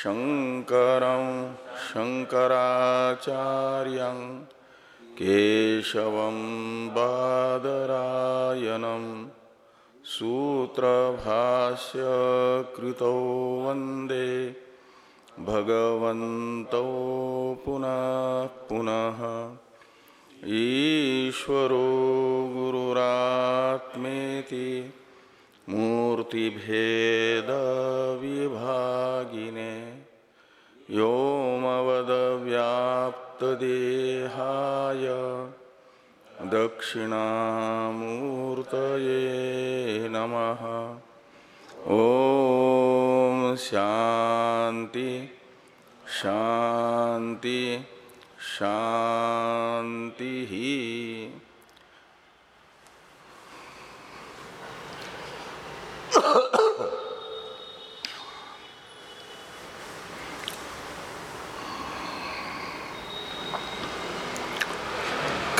शङ्करं शङ्कराचार्यं केशवं बादरायणं सूत्रभाष्यकृतौ वंदे भगवन्तौ पुनः पुनः। ईश्वरो गुरुरात्मेति मूर्तिभेदविभागिने व्योमवदव्याप्तदेहाय दक्षिणामूर्तये नमः। ॐ शान्ति शान्ति शान्तिः।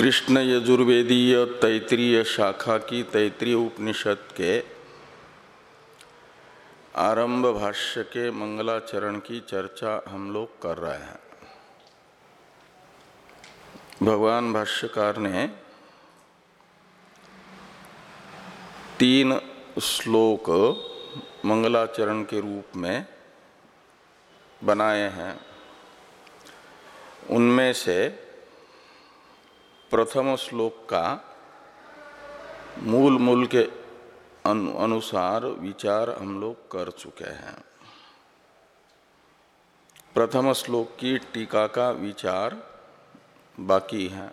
कृष्ण यजुर्वेदीय तैतरीय शाखा की तैतरीय उपनिषद के आरंभ भाष्य के मंगलाचरण की चर्चा हम लोग कर रहे हैं। भगवान भाष्यकार ने तीन श्लोक मंगलाचरण के रूप में बनाए हैं। उनमें से प्रथम श्लोक का मूल मूल के अनुसार विचार हम लोग कर चुके हैं। प्रथम श्लोक की टीका का विचार बाकी है।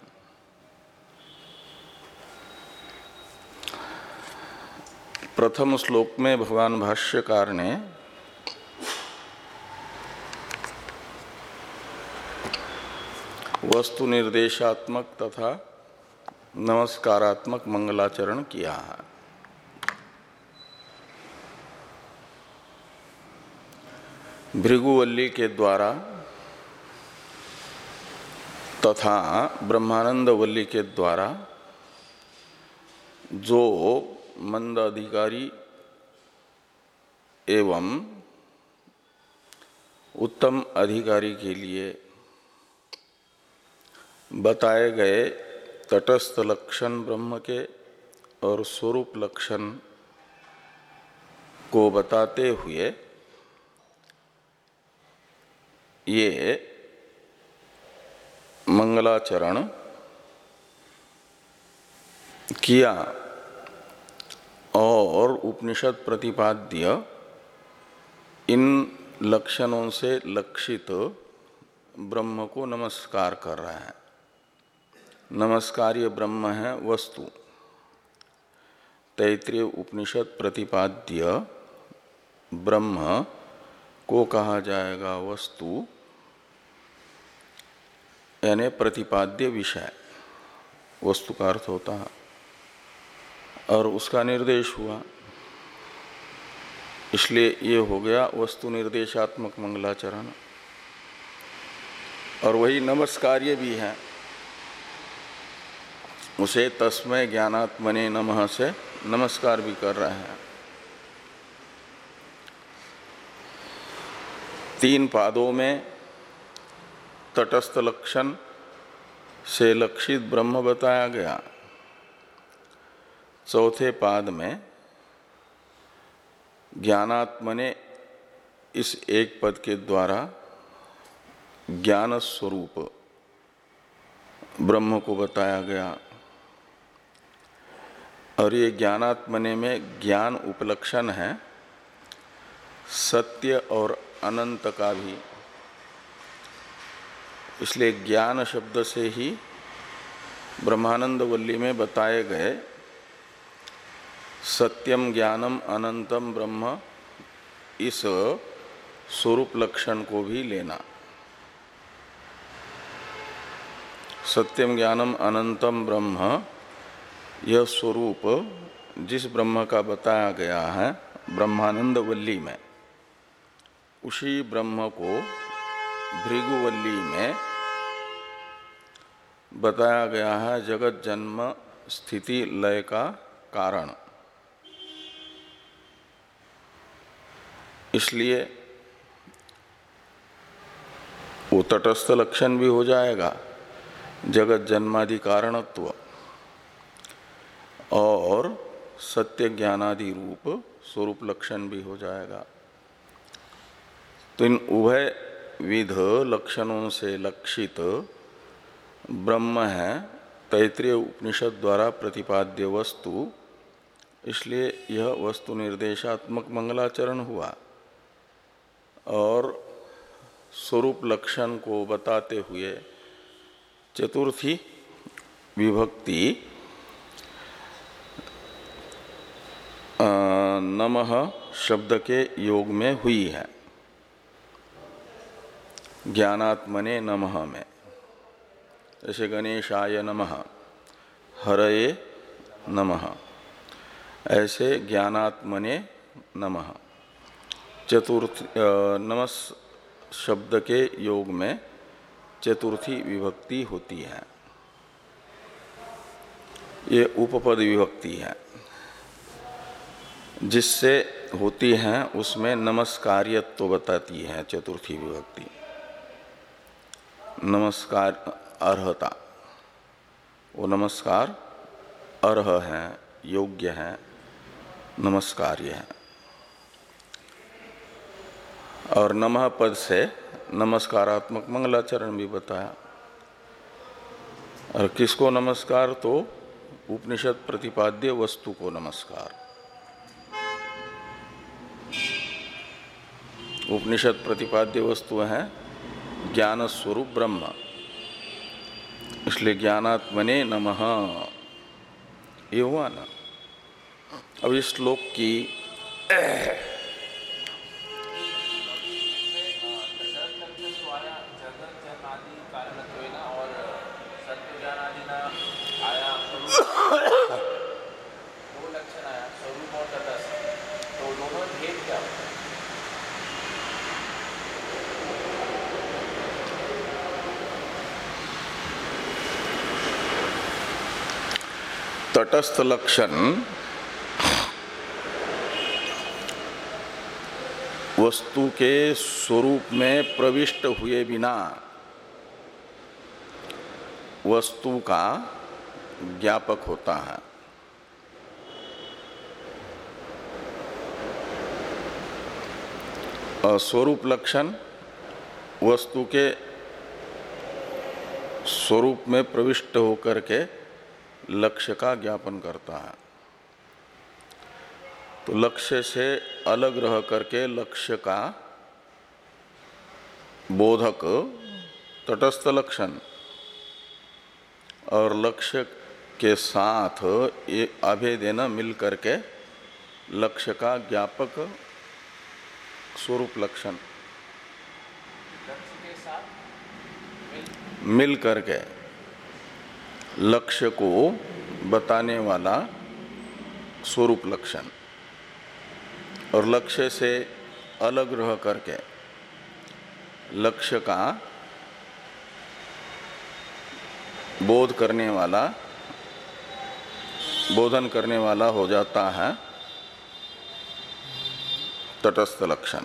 प्रथम श्लोक में भगवान भाष्यकार ने वस्तु निर्देशात्मक तथा नमस्कारात्मक मंगलाचरण किया है। भृगुवल्ली के द्वारा तथा ब्रह्मानंद वल्ली के द्वारा जो मंद अधिकारी एवं उत्तम अधिकारी के लिए बताए गए तटस्थ लक्षण ब्रह्म के और स्वरूप लक्षण को बताते हुए ये मंगलाचरण किया और उपनिषद प्रतिपाद्य इन लक्षणों से लक्षित ब्रह्म को नमस्कार कर रहे हैं। नमस्कार्य ब्रह्म है वस्तु। तैतृय उपनिषद प्रतिपाद्य ब्रह्म को कहा जाएगा वस्तु। यानी प्रतिपाद्य विषय। वस्तु का अर्थ होता है। और उसका निर्देश हुआ। इसलिए ये हो गया वस्तु निर्देशात्मक मंगलाचरण। और वही नमस्कार्य भी है। उसे तस्मय ज्ञानात्मने नमः से नमस्कार भी कर रहे हैं। तीन पादों में तटस्थ लक्षण से लक्षित ब्रह्म बताया गया। चौथे पाद में ज्ञानात्मने इस एक पद के द्वारा ज्ञान स्वरूप ब्रह्म को बताया गया। और ये ज्ञानात्मने में ज्ञान उपलक्षण है, सत्य और अनंत का भी। इसलिए ज्ञान शब्द से ही ब्रह्मानंद वल्ली में बताए गए, सत्यम ज्ञानम अनंतम ब्रह्म इस स्वरूप लक्षण को भी लेना। सत्यम ज्ञानम अनंतम ब्रह्म यह स्वरूप जिस ब्रह्म का बताया गया है ब्रह्मानंद वल्ली में, उसी ब्रह्म को भृगुवल्ली में बताया गया है जगत जन्म स्थिति लय का कारण। इसलिए वो तटस्थ लक्षण भी हो जाएगा, जगत जन्मादि कारणत्व। और सत्य ज्ञानादि रूप स्वरूप लक्षण भी हो जाएगा। तो इन उभय विध लक्षणों से लक्षित ब्रह्म है तैतृय उपनिषद द्वारा प्रतिपाद्य वस्तु। इसलिए यह वस्तु निर्देशात्मक मंगलाचरण हुआ और स्वरूप लक्षण को बताते हुए चतुर्थी विभक्ति नमः शब्द के योग में हुई है। ज्ञानात्मने नमः में। जैसे गणेशाय नमः। हरये नमः। ऐसे ज्ञानात्मने नमः। चतुर्थ नमस शब्द के योग में चतुर्थी विभक्ति होती है। ये उपपद विभक्ति है। जिससे होती है, उसमें नमस्कार्यत्व तो बताती है, चतुर्थी विभक्ति। नमस्कार, अर्हता। वो नमस्कार, अर्ह है, योग्य है, नमस्कार्य है। और नमः पद से नमस्कारात्मक मंगलाचरण भी बताया। और किसको नमस्कार तो उपनिषद प्रतिपाद्य वस्तु को नमस्कार। उपनिषद प्रतिपाद्य वस्तु है ज्ञान स्वरूप ब्रह्म। इसलिए ज्ञानात्मने नमः। ये हुआ ना। अब इस श्लोक की तटस्थ लक्षण, वस्तु के स्वरूप में प्रविष्ट हुए बिना, वस्तु का ज्ञापक होता है। स्वरूप लक्षण, वस्तु के स्वरूप में प्रविष्ट होकर के लक्ष्य का ज्ञापन करता है। तो लक्ष्य से अलग रह करके लक्ष्य का बोधक तटस्थ लक्षण और लक्ष्य के साथ ये अभेदेन मिल करके लक्ष्य का ज्ञापक स्वरूप लक्षण मिल करके। लक्ष्य को बताने वाला स्वरूप लक्षण। और लक्ष्य से अलग रह करके लक्ष्य का बोध करने वाला, बोधन करने वाला हो जाता है तटस्थ लक्षण।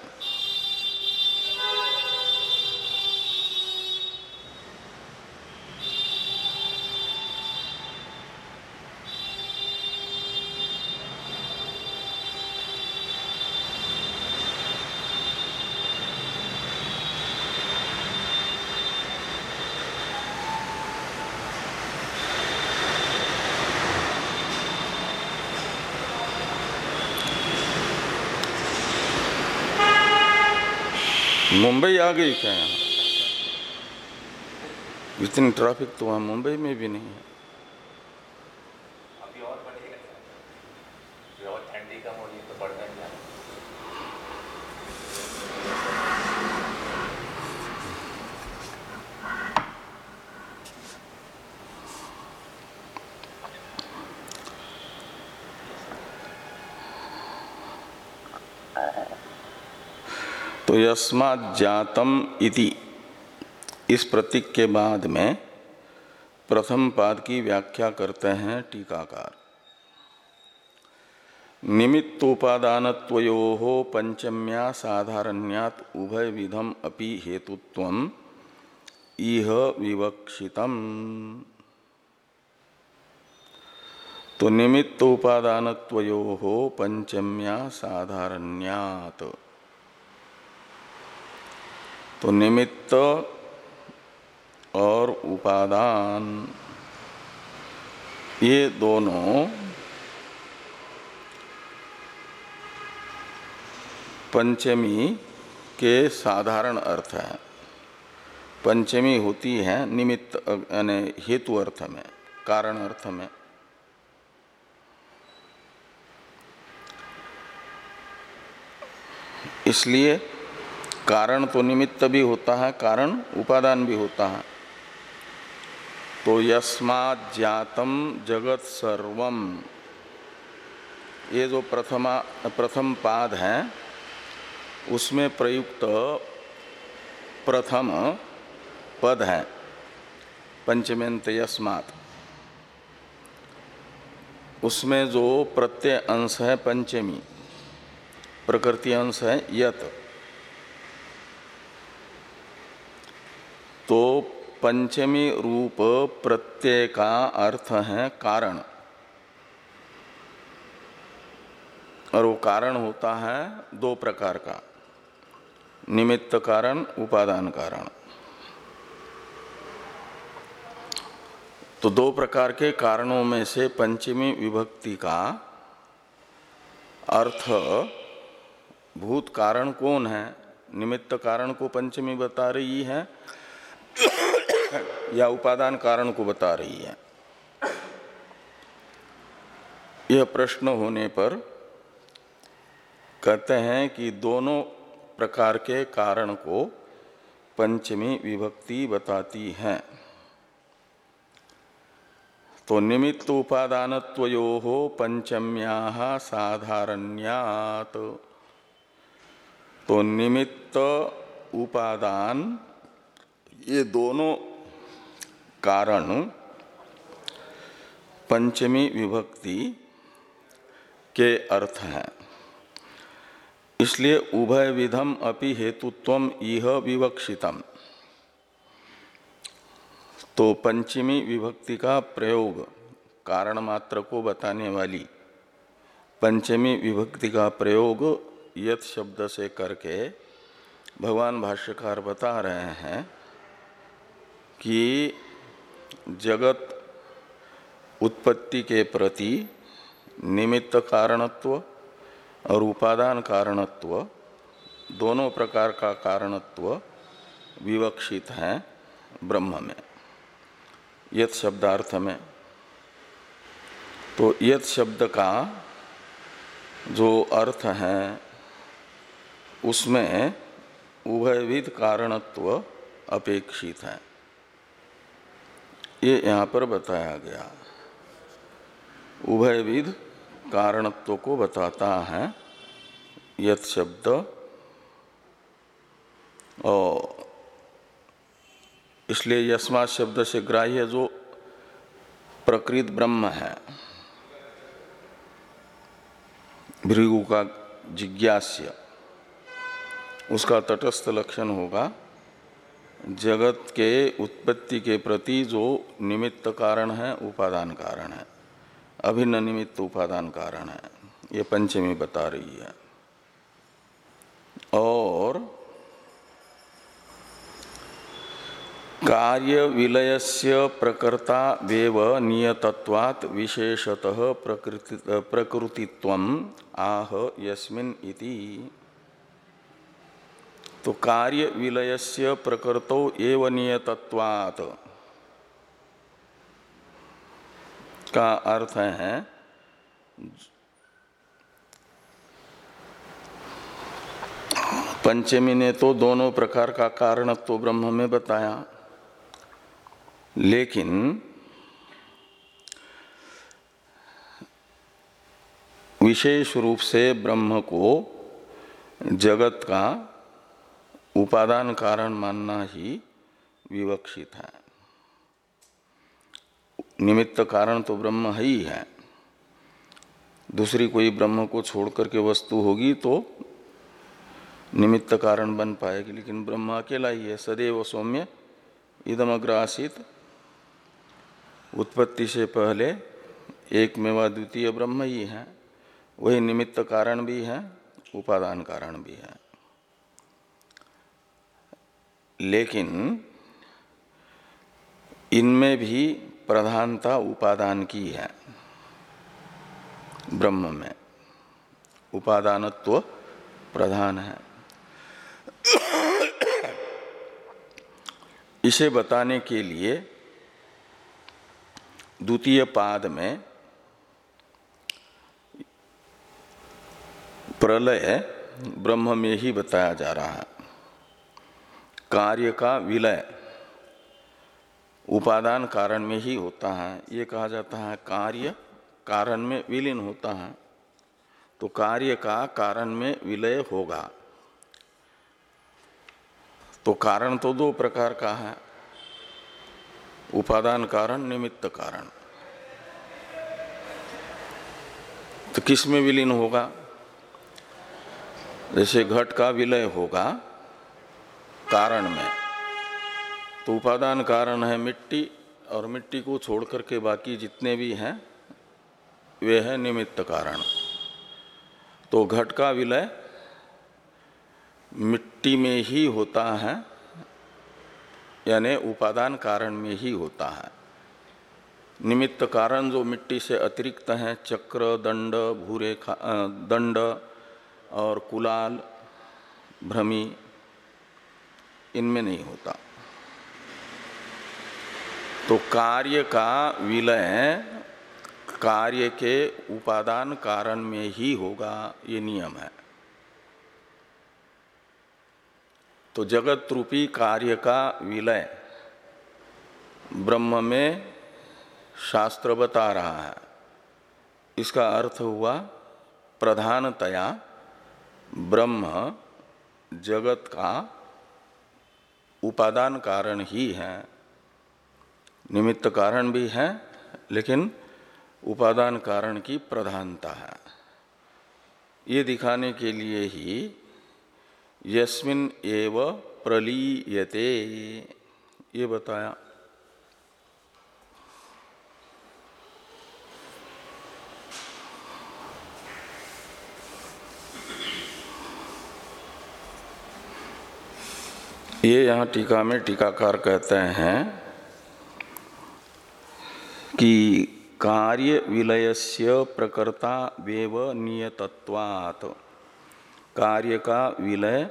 मुंबई आ गई क्या यहाँ? इतनी ट्रैफ़िक तो वहाँ मुंबई में भी नहीं है और ठंडी कम हो रही तो बढ़ तो यस्मात् जातम इति। इस प्रतीक के बाद में प्रथम पाद की व्याख्या करते हैं टीकाकार। निमित्तोपादान पंचम्या साधारण्यात उभय विधम अपि हेतुत्व इह विवक्षितम। तो निमित्तोपादान पंचम्या साधारण्यात। तो निमित्त और उपादान, ये दोनों पंचमी के साधारण अर्थ है। पंचमी होती है निमित्त, यानी हेतु अर्थ में, कारण अर्थ में। इसलिए कारण तो निमित्त भी होता है, कारण उपादान भी होता है। तो यस्मात् जातम जगत सर्वम। ये जो प्रथमा, प्रथम पाद है, उसमें प्रयुक्त प्रथम पद है, पंचमेंत यस्मात्। उसमें जो प्रत्यय अंश है, पंचमी, प्रकृति अंश है, यत। तो पंचमी रूप प्रत्यय का अर्थ है कारण। और वो कारण होता है दो प्रकार का। निमित्त कारण, उपादान कारण। तो दो प्रकार के कारणों में से पंचमी विभक्ति का अर्थ, भूत कारण कौन है? निमित्त कारण को पंचमी बता रही है या उपादान कारण को बता रही है। यह प्रश्न होने पर कहते हैं कि दोनों प्रकार के कारण को पंचमी विभक्ति बताती है। तो निमित्त उपादान हो पंचम्या साधारण्यात। तो निमित्त उपादान ये दोनों कारण पंचमी विभक्ति के अर्थ हैं। इसलिए उभय विधम अपि हेतुत्व यह विवक्षितम। तो पंचमी विभक्ति का प्रयोग कारण मात्र को बताने वाली पंचमी विभक्ति का प्रयोग यथ शब्द से करके भगवान भाष्यकार बता रहे हैं कि जगत उत्पत्ति के प्रति निमित्त कारणत्व और उपादान कारणत्व, दोनों प्रकार का कारणत्व विवक्षित है ब्रह्म में यथ शब्दार्थ में। तो यथ शब्द का जो अर्थ है, उसमें उभयविध कारणत्व अपेक्षित है। ये यहाँ पर बताया गया। उभयविध कारणत्व को बताता है। यथ शब्द और इसलिए यस्मा शब्द से ग्राह्य जो प्रकृत ब्रह्म है। भृगु का जिज्ञास्य। उसका तटस्थ लक्षण होगा। जगत के उत्पत्ति के प्रति जो निमित्त कारण है, उपादान कारण है, अभिन्न निमित्त उपादान कारण है, ये पंचमी बता रही है। और कार्य विलयस्य प्रकृता वेव नियतत्वात् विशेषतः प्रकृति प्रकृतित्व आह यस्मिन इति। तो कार्य विलय से प्रकृतो एव नियतत्वात्। का अर्थ है? पंचमी ने तो दोनों प्रकार का कारणत्व तो ब्रह्म में बताया। लेकिन विशेष रूप से ब्रह्म को जगत का उपादान कारण मानना ही विवक्षित है। निमित्त कारण तो ब्रह्म ही है दूसरी कोई ब्रह्म को छोड़ करके वस्तु होगी तो निमित्त कारण बन पाएगी, लेकिन ब्रह्म अकेला ही है, सदैव सौम्य इदमग्र आसित उत्पत्ति से पहले एक मेवा द्वितीय ब्रह्म ही है, वही निमित्त कारण भी है, उपादान कारण भी है। लेकिन इनमें भी प्रधानता उपादान की है, ब्रह्म में। उपादानत्व प्रधान है। इसे बताने के लिए द्वितीय पाद में प्रलय ब्रह्म में ही बताया जा रहा है। कार्य का विलय उपादान कारण में ही होता है। ये कहा जाता है कार्य कारण में विलीन होता है। तो कार्य का कारण में विलय होगा। तो कारण तो दो प्रकार का है। उपादान कारण, निमित्त कारण। तो किसमें विलीन होगा? जैसे घट का विलय होगा। कारण में। तो उपादान कारण है मिट्टी और मिट्टी को छोड़ करके बाकी जितने भी हैं, वे है निमित्त कारण। तो घट का विलय मिट्टी में ही होता है, यानी उपादान कारण में ही होता है। निमित्त कारण जो मिट्टी से अतिरिक्त हैं, चक्र, दंड भूरे दंड और कुलाल, भ्रमी इनमें नहीं होता। तो कार्य का विलय कार्य के उपादान कारण में ही होगा, ये नियम है। तो जगत रूपी कार्य का विलय ब्रह्म में शास्त्र बता रहा है। इसका अर्थ हुआ प्रधानतया ब्रह्म जगत का उपादान कारण ही हैं, निमित्त कारण भी हैं, लेकिन उपादान कारण की प्रधानता है। ये दिखाने के लिए ही यस्मिन एव प्रलीयते, ये बताया। ये यहाँ टीका में टीकाकार कहते हैं कि कार्य विलयस्य प्रकर्ता वेव नियतत्वात्। कार्य का विलय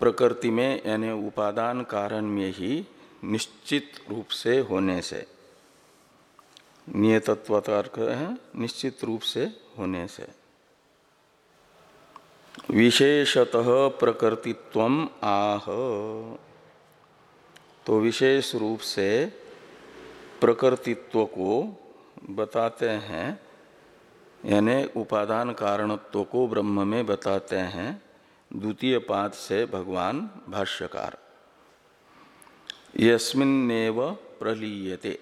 प्रकृति में यानी उपादान कारण में ही निश्चित रूप से होने से। नियतत्वार्थ है निश्चित रूप से होने से। विशेषतः प्रकृतित्व आह। तो विशेष रूप से प्रकृतित्व को बताते हैं, यानी उपादान कारणत्व को ब्रह्म में बताते हैं, द्वितीय पाद से भगवान भाष्यकार। यस्मिन्नेव प्रलीयते।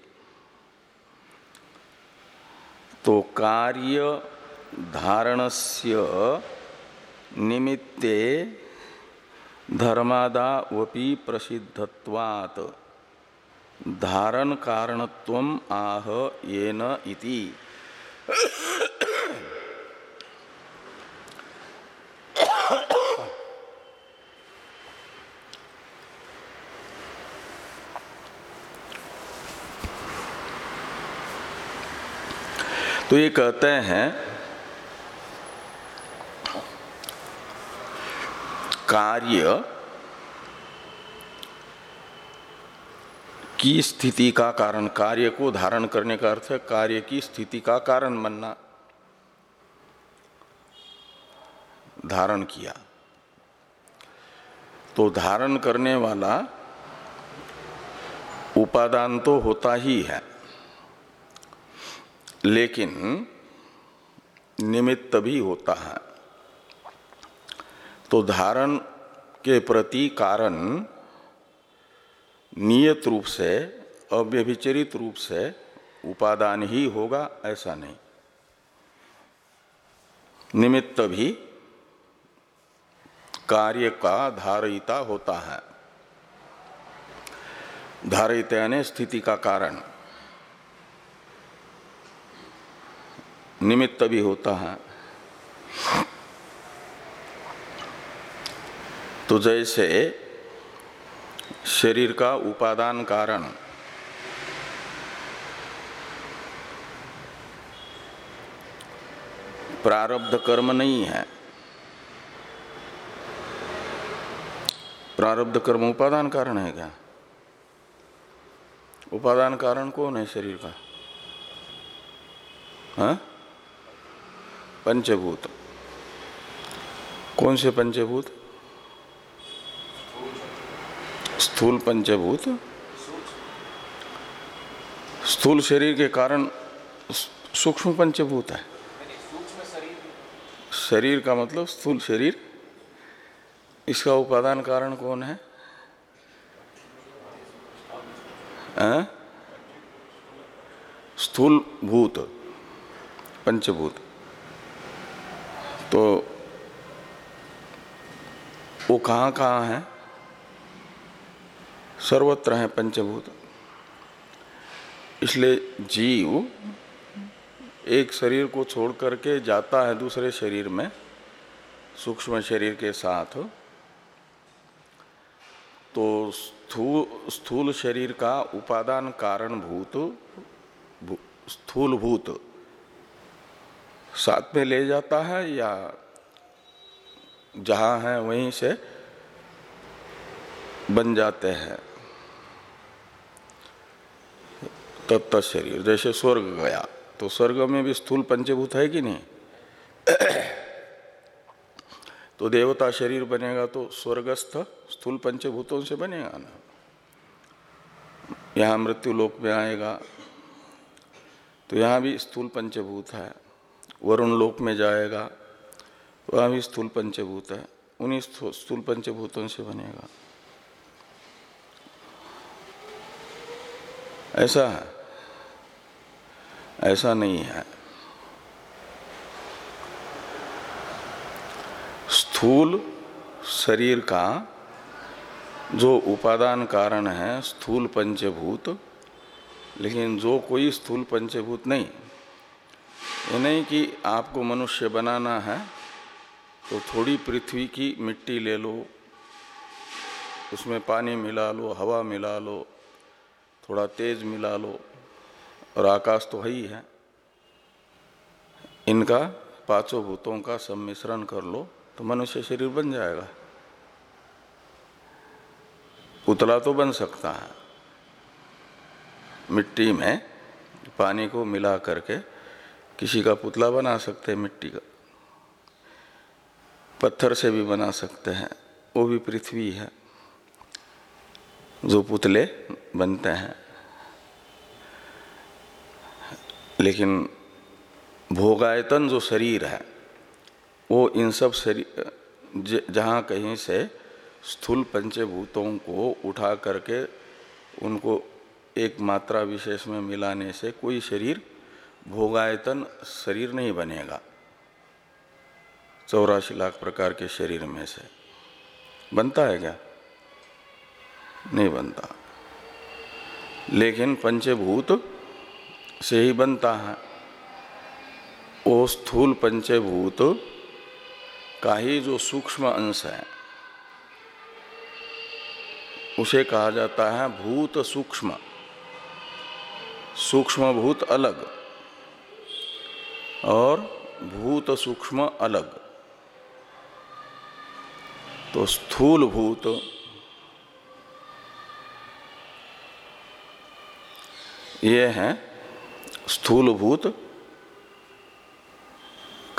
तो कार्य धारणस्य निमित्ते धर्मादावपि प्रसिद्धत्वात्। धारण कारणत्व आह येन इति। तो ये कहते हैं कार्य की स्थिति का कारण, कार्य को धारण करने का अर्थ है कार्य की स्थिति का कारण बनना। धारण किया। तो धारण करने वाला उपादान तो होता ही है, लेकिन निमित्त भी होता है। तो धारण के प्रति कारण नियत रूप से, अव्यभिचरित रूप से उपादान ही होगा, ऐसा नहीं। निमित्त भी कार्य का धारिता होता है। धारित यानी स्थिति का कारण। निमित्त भी होता है। तो जैसे शरीर का उपादान कारण। प्रारब्ध कर्म नहीं है। प्रारब्ध कर्म उपादान कारण है क्या? उपादान कारण कौन है शरीर का? हा? पंचभूत। कौन से पंचभूत? स्थूल पंचभूत। स्थूल शरीर के कारण सूक्ष्म पंचभूत है। शरीर का मतलब स्थूल शरीर। इसका उपादान कारण कौन है? आ? स्थूल भूत, पंचभूत। तो वो कहाँ कहाँ है? सर्वत्र है पंचभूत। इसलिए जीव एक शरीर को छोड़ करके जाता है दूसरे शरीर में सूक्ष्म शरीर के साथ। तो स्थूल स्थूल शरीर का उपादान कारण भूत भू, स्थूल भूत साथ में ले जाता है या जहाँ है वहीं से बन जाते हैं। तत्त शरीर, जैसे स्वर्ग गया तो स्वर्ग में भी स्थूल पंचभूत है कि नहीं? तो देवता शरीर बनेगा तो स्वर्गस्थ स्थूल पंचभूतों से बनेगा ना। यहाँ मृत्यु लोक में आएगा तो यहाँ भी स्थूल पंचभूत है। वरुण लोक में जाएगा, वहाँ भी स्थूल पंचभूत है। उन्हीं स्थूल पंचभूतों से बनेगा। ऐसा है। ऐसा नहीं है। स्थूल शरीर का जो उपादान कारण है, स्थूल पंचभूत, लेकिन जो कोई स्थूल पंचभूत नहीं, ये नहीं कि आपको मनुष्य बनाना है तो थोड़ी पृथ्वी की मिट्टी ले लो, उसमें पानी मिला लो, हवा मिला लो थोड़ा तेज मिला लो, और आकाश तो है ही है। इनका पाँचों भूतों का सम्मिश्रण कर लो तो मनुष्य शरीर बन जाएगा। पुतला तो बन सकता है। मिट्टी में पानी को मिला करके किसी का पुतला बना सकते हैं, मिट्टी का। पत्थर से भी बना सकते हैं, वो भी पृथ्वी है। जो पुतले बनते हैं। लेकिन भोगायतन जो शरीर है, वो इन सब शरीर जहाँ कहीं से स्थूल पंचभूतों को उठा करके उनको एक मात्रा विशेष में मिलाने से कोई शरीर भोगायतन शरीर नहीं बनेगा। चौरासी लाख प्रकार के शरीर में से। बनता है क्या? नहीं बनता। लेकिन पंचभूत से ही बनता है। वो स्थूल पंचभूत का ही जो सूक्ष्म अंश है, उसे कहा जाता है भूत सूक्ष्म। सूक्ष्म भूत अलग और भूत सूक्ष्म अलग। तो स्थूल भूत ये है स्थूल भूत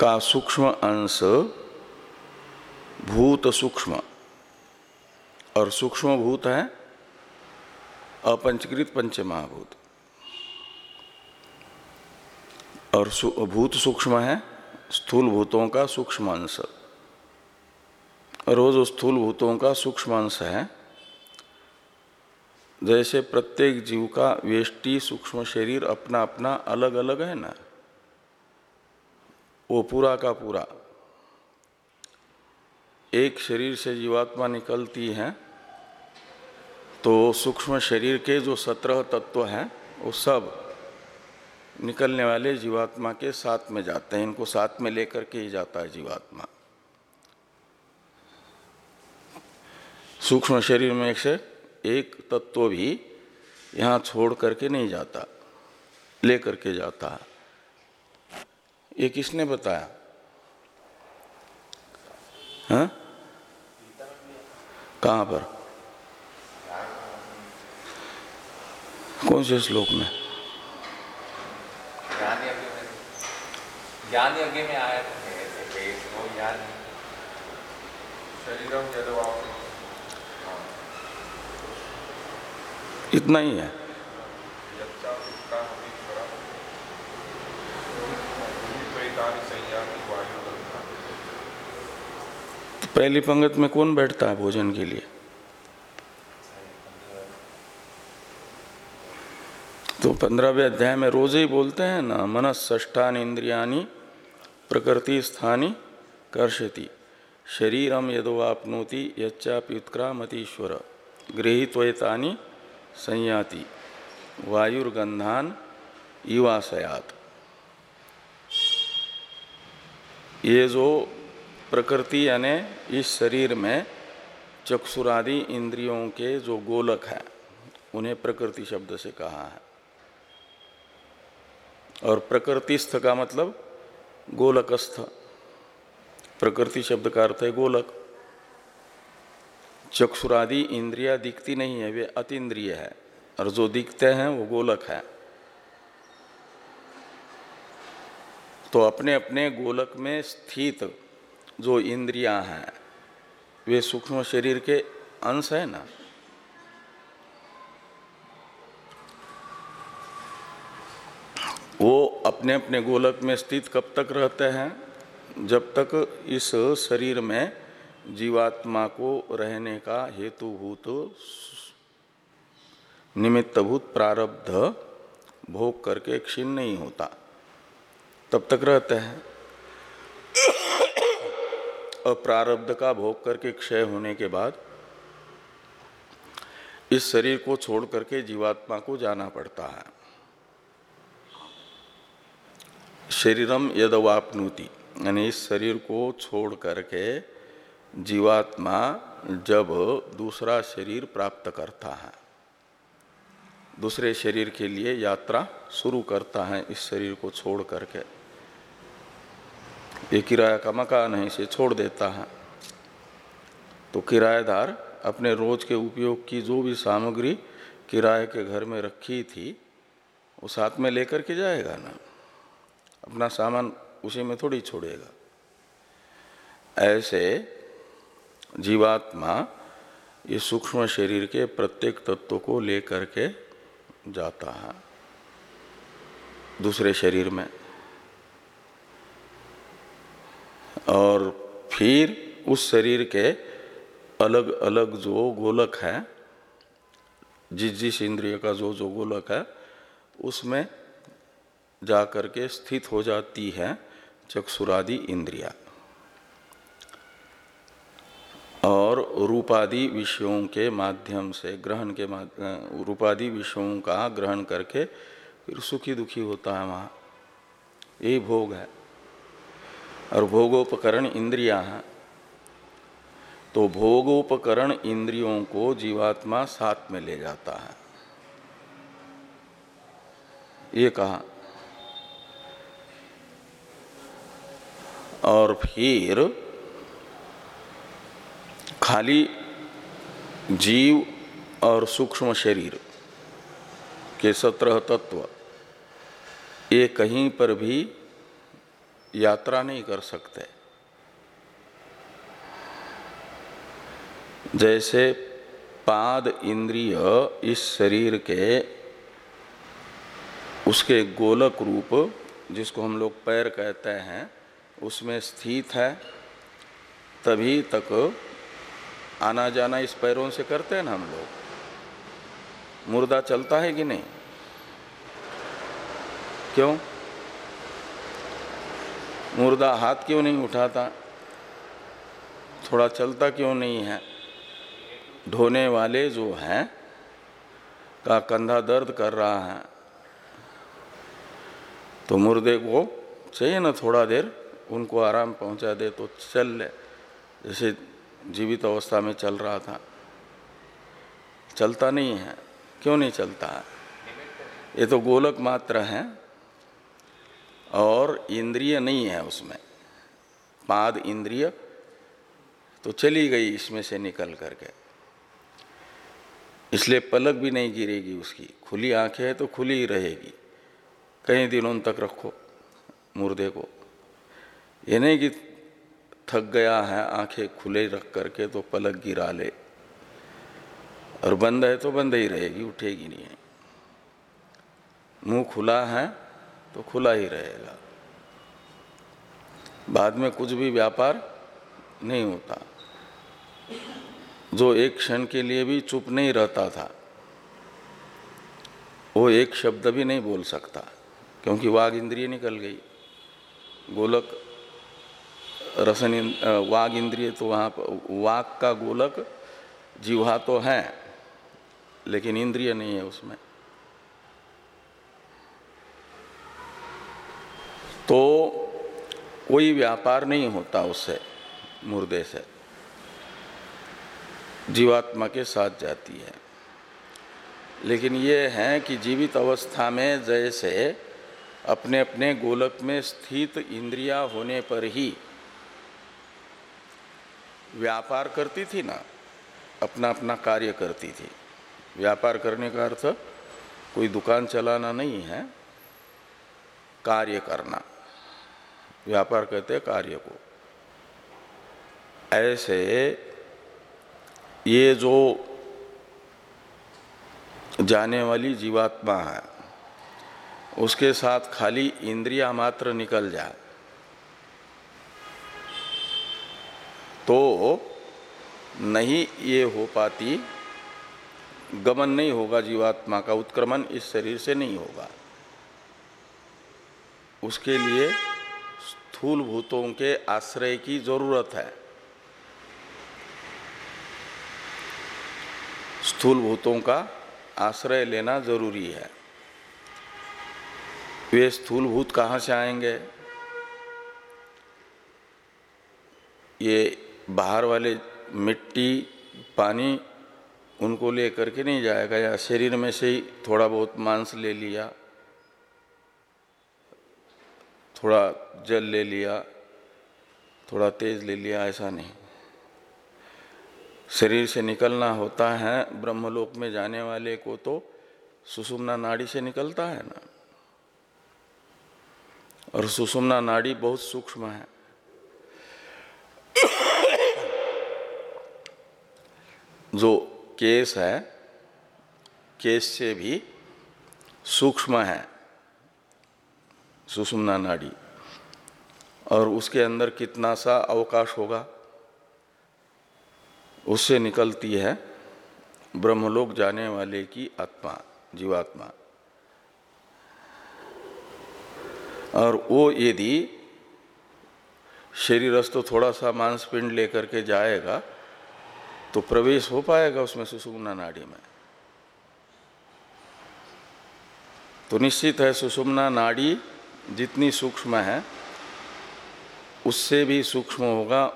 का सूक्ष्म अंश, भूत सूक्ष्म। और सूक्ष्म भूत है, अपंचकृत पंच महाभूत और भूत सूक्ष्म है स्थूल भूतों का सूक्ष्म अंश। रोज स्थूल भूतों का सूक्ष्म अंश है जैसे प्रत्येक जीव का वेष्टि, सूक्ष्म शरीर अपना अपना अलग अलग है ना? वो पूरा का पूरा। एक शरीर से जीवात्मा निकलती है तो सूक्ष्म शरीर के जो सत्रह तत्व हैं, वो सब निकलने वाले जीवात्मा के साथ में जाते हैं। इनको साथ में लेकर के ही जाता है जीवात्मा। सूक्ष्म शरीर में से एक तत्व भी यहाँ छोड़ करके नहीं जाता ले करके जाता है। ये किसने बताया? हाँ? कहाँ पर? कौन से श्लोक में? ज्ञान में आया यदवाप इतना ही है। तो पहली पंगत में कौन बैठता है भोजन के लिए? तो पंद्रहवें अध्याय में रोज ही बोलते हैं ना मनस ष्ठान इंद्रियानी प्रकृति स्थानी कर्षति। शरीरम यदो यदवापनोति यच्चाप्युत्क्रामतीश्वर। गृहित्वतानी संयाति। वायुर्गंधान युवाशयात ये जो प्रकृति यानी इस शरीर में चक्षुरादि इंद्रियों के जो गोलक है, उन्हें प्रकृति शब्द से कहा है। और प्रकृतिस्थ का मतलब गोलकस्थ। प्रकृति शब्द का अर्थ है गोलक। चक्षुरादि इंद्रिया दिखती नहीं है, वे अतीन्द्रिय है, और जो दिखते हैं वो गोलक है। तो अपने अपने गोलक में स्थित जो इंद्रियाँ हैं, वे सूक्ष्म शरीर के अंश है ना? वो अपने अपने गोलक में स्थित कब तक रहते हैं? जब तक इस शरीर में जीवात्मा को रहने का हेतुभूत निमित्तभूत प्रारब्ध भोग करके क्षीण नहीं होता। तब तक रहते हैं। प्रारब्ध का भोग करके क्षय होने के बाद इस शरीर को छोड़ करके जीवात्मा को जाना पड़ता है। शरीरम यदवापनुति, यानी इस शरीर को छोड़ करके जीवात्मा जब दूसरा शरीर प्राप्त करता है, दूसरे शरीर के लिए यात्रा शुरू करता है इस शरीर को छोड़ करके। ये किराया का मकान है, इसे छोड़ देता है। तो किराएदार अपने रोज के उपयोग की जो भी सामग्री किराए के घर में रखी थी, वो साथ में लेकर के जाएगा ना। अपना सामान उसी में थोड़ी छोड़ेगा। ऐसे जीवात्मा ये सूक्ष्म शरीर के प्रत्येक तत्व को लेकर के जाता है दूसरे शरीर में। और फिर उस शरीर के अलग अलग जो गोलक है, जिस जिस इंद्रिय का जो जो गोलक है, उसमें जा करके स्थित हो जाती है चक्षुरादि इंद्रिया। और रूपादि विषयों के माध्यम से, ग्रहण के माध्यम रूपादि विषयों का ग्रहण करके फिर सुखी दुखी होता है वहाँ। यही भोग है। और भोगोपकरण इंद्रिया हैं। तो भोगोपकरण इंद्रियों को जीवात्मा साथ में ले जाता है। ये कहा। और फिर खाली जीव और सूक्ष्म शरीर के सत्रह तत्व, ये कहीं पर भी यात्रा नहीं कर सकते। जैसे पाद इंद्रिय इस शरीर के, उसके गोलक रूप, जिसको हम लोग पैर कहते हैं, उसमें स्थित है, तभी तक आना जाना इस पैरों से करते हैं ना हम लोग। मुर्दा चलता है कि नहीं? क्यों? मुर्दा हाथ क्यों नहीं उठाता? थोड़ा चलता क्यों नहीं है? ढोने वाले जो हैं, का कंधा दर्द कर रहा है तो मुर्दे को चाहिए ना थोड़ा देर, उनको आराम पहुँचा दे तो चल ले। जैसे जीवित अवस्था में चल रहा था। चलता नहीं है। क्यों नहीं चलता? है ये तो गोलक मात्र है और इंद्रिय नहीं है उसमें। पाद इंद्रिय तो चली गई इसमें से निकल करके। इसलिए पलक भी नहीं गिरेगी उसकी। खुली आँखें है तो खुली ही रहेगी। कई दिनों तक रखो मुर्दे को। ये नहीं कि थक गया है, आँखें खुले रख करके तो पलक गिरा ले। और बंद है तो बंद ही रहेगी, उठेगी नहीं मुँह खुला है तो खुला ही रहेगा। बाद में कुछ भी व्यापार नहीं होता। जो एक क्षण के लिए भी चुप नहीं रहता था, वो एक शब्द भी नहीं बोल सकता, क्योंकि वाघ इंद्रिय निकल गई। गोलक रसन वाघ इंद्रिय तो वहाँ वाघ का गोलक जीवा तो है, लेकिन इंद्रिय नहीं है उसमें। तो कोई व्यापार नहीं होता उससे, मुर्दे से। जीवात्मा के साथ जाती है। लेकिन ये है कि जीवित अवस्था में जैसे अपने अपने गोलक में स्थित इंद्रिया होने पर ही व्यापार करती थी ना अपना अपना कार्य करती थी। व्यापार करने का अर्थ, कोई दुकान चलाना नहीं है, कार्य करना। व्यापार कहते हैं कार्य को। ऐसे ये जो जाने वाली जीवात्मा है, उसके साथ खाली इंद्रिया मात्र निकल जाए। तो नहीं ये हो पाती। गमन नहीं होगा जीवात्मा का, उत्क्रमण इस शरीर से नहीं होगा। उसके लिए स्थूल भूतों के आश्रय की ज़रूरत है। स्थूल भूतों का आश्रय लेना ज़रूरी है। वे स्थूल भूत कहाँ से आएँगे? ये बाहर वाले मिट्टी, पानी उनको ले करके नहीं जाएगा या शरीर में से ही थोड़ा बहुत मांस ले लिया, थोड़ा जल ले लिया, थोड़ा तेज ले लिया, ऐसा नहीं। शरीर से निकलना होता है, ब्रह्मलोक में जाने वाले को तो सुषुम्ना नाड़ी से निकलता है ना। और सुषुम्ना नाड़ी बहुत सूक्ष्म है। जो केस है, केस से भी सूक्ष्म है, सुषुम्ना नाड़ी। और उसके अंदर कितना सा अवकाश होगा? उससे निकलती है ब्रह्मलोक जाने वाले की आत्मा, जीवात्मा। और वो यदि शरीरस्थ थोड़ा सा मांसपिंड लेकर के जाएगा तो प्रवेश हो पाएगा उसमें सुषुम्ना नाड़ी में। तो निश्चित है सुषुम्ना नाड़ी जितनी सूक्ष्म है, उससे भी सूक्ष्म होगा,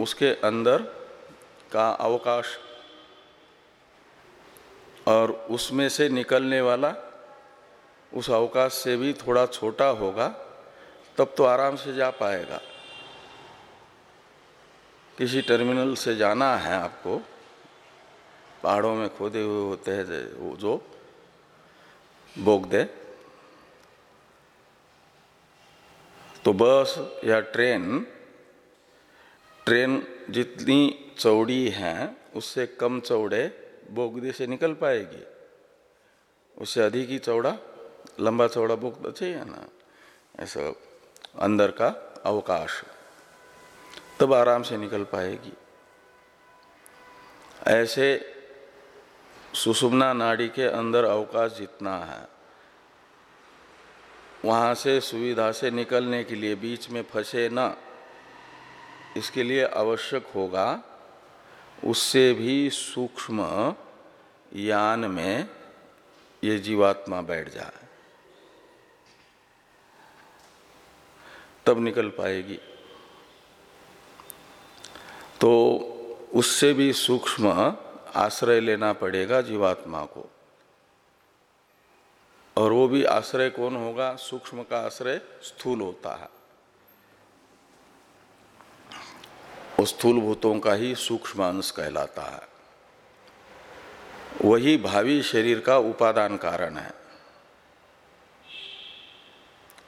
उसके अंदर का अवकाश और उसमें से निकलने वाला उस अवकाश से भी थोड़ा छोटा होगा, तब तो आराम से जा पाएगा। किसी टर्मिनल से जाना है आपको, पहाड़ों में खोदे हुए होते हैं जो बोग दे तो बस या ट्रेन ट्रेन जितनी चौड़ी है, उससे कम चौड़े बोगदे से निकल पाएगी। उससे अधिक ही चौड़ा, लंबा चौड़ा बोगदा चाहिए ना, ऐसा अंदर का अवकाश। तब आराम से निकल पाएगी। ऐसे सुषुम्ना नाड़ी के अंदर अवकाश जितना है, वहाँ से सुविधा से निकलने के लिए बीच में फंसे न, इसके लिए आवश्यक होगा, उससे भी सूक्ष्म यान में ये जीवात्मा बैठ जाए। तब निकल पाएगी। तो उससे भी सूक्ष्म आश्रय लेना पड़ेगा जीवात्मा को। और वो भी आश्रय कौन होगा? सूक्ष्म का आश्रय स्थूल होता है। उस स्थूल भूतों का ही सूक्ष्म अंश कहलाता है। वही भावी शरीर का उपादान कारण है।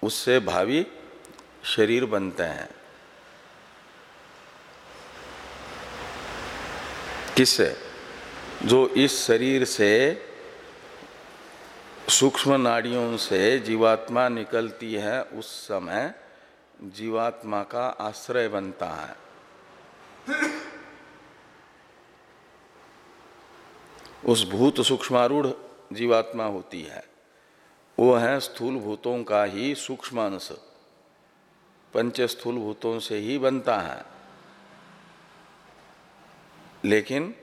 उससे भावी शरीर बनते हैं। किससे जो इस शरीर से सूक्ष्म नाड़ियों से जीवात्मा निकलती है, उस समय जीवात्मा का आश्रय बनता है। उस भूत सूक्ष्मारूढ़ जीवात्मा होती है। वो है स्थूल भूतों का ही सूक्ष्म अंश पंच स्थूल भूतों से ही बनता है। लेकिन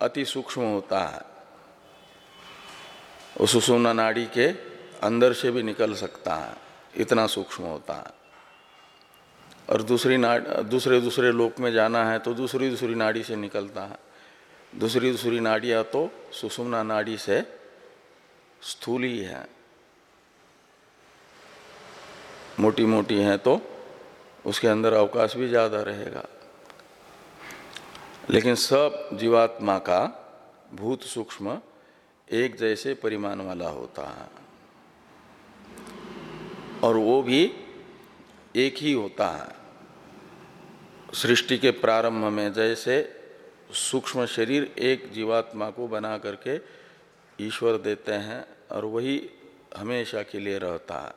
अति सूक्ष्म होता है। उस सुषुम्ना नाड़ी के अंदर से भी निकल सकता है। इतना सूक्ष्म होता है। और दूसरी नाड़, दूसरे दूसरे लोक में जाना है तो दूसरी दूसरी नाड़ी से निकलता है। दूसरी दूसरी नाड़ियाँ तो सुषुम्ना नाड़ी से स्थूल है। मोटी मोटी हैं तो उसके अंदर अवकाश भी ज़्यादा रहेगा। लेकिन सब जीवात्मा का भूत सूक्ष्म एक जैसे परिमाण वाला होता है। और वो भी एक ही होता है। सृष्टि के प्रारंभ में जैसे सूक्ष्म शरीर एक जीवात्मा को बना करके ईश्वर देते हैं और वही हमेशा के लिए रहता है।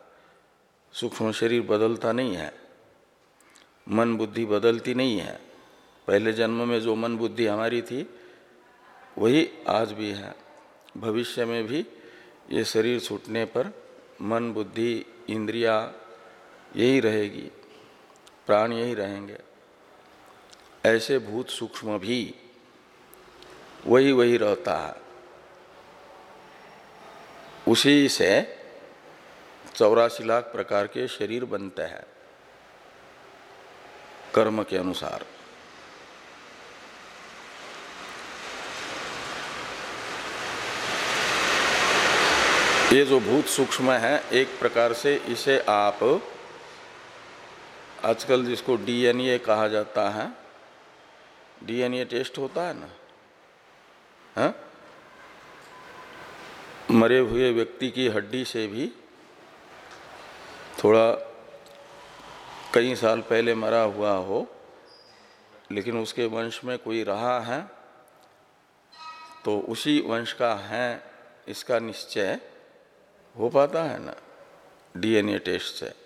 सूक्ष्म शरीर बदलता नहीं है। मन बुद्धि बदलती नहीं है। पहले जन्म में जो मन बुद्धि हमारी थी, वही आज भी है। भविष्य में भी ये शरीर छूटने पर मन, बुद्धि, इंद्रिया यही रहेगी, प्राण यही रहेंगे। ऐसे भूत सूक्ष्म भी वही वही रहता है। उसी से चौरासी लाख प्रकार के शरीर बनते हैं कर्म के अनुसार। ये जो भूत सूक्ष्म है, एक प्रकार से इसे आप आजकल जिसको डीएनए कहा जाता है डीएनए टेस्ट होता है ना हा? मरे हुए व्यक्ति की हड्डी से भी थोड़ा कई साल पहले मरा हुआ हो, लेकिन उसके वंश में कोई रहा है तो उसी वंश का है, इसका निश्चय हो पाता है ना डीएनए टेस्ट से।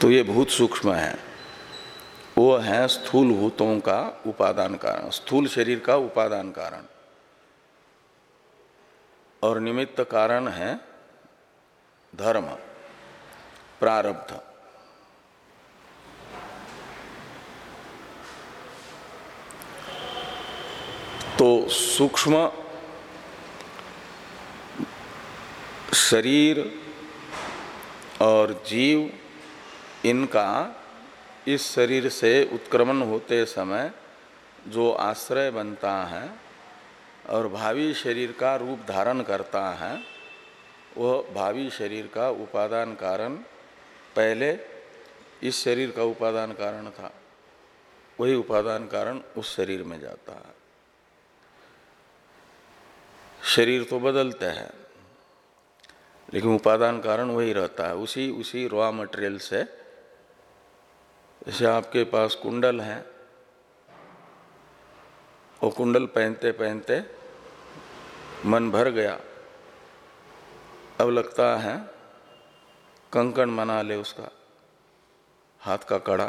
तो ये भूत सूक्ष्म है। वो है स्थूल भूतों का उपादान कारण, स्थूल शरीर का उपादान कारण। और निमित्त कारण है धर्म। प्रारब्ध तो सूक्ष्म शरीर और जीव इनका इस शरीर से उत्क्रमण होते समय जो आश्रय बनता है और भावी शरीर का रूप धारण करता है, वह भावी शरीर का उपादान कारण पहले इस शरीर का उपादान कारण था। वही उपादान कारण उस शरीर में जाता है। शरीर तो बदलते हैं, लेकिन उपादान कारण वही रहता है। उसी उसी रॉ मटेरियल से जैसे आपके पास कुंडल है वो कुंडल पहनते पहनते मन भर गया, अब लगता है कंकण बना ले उसका। हाथ का कड़ा।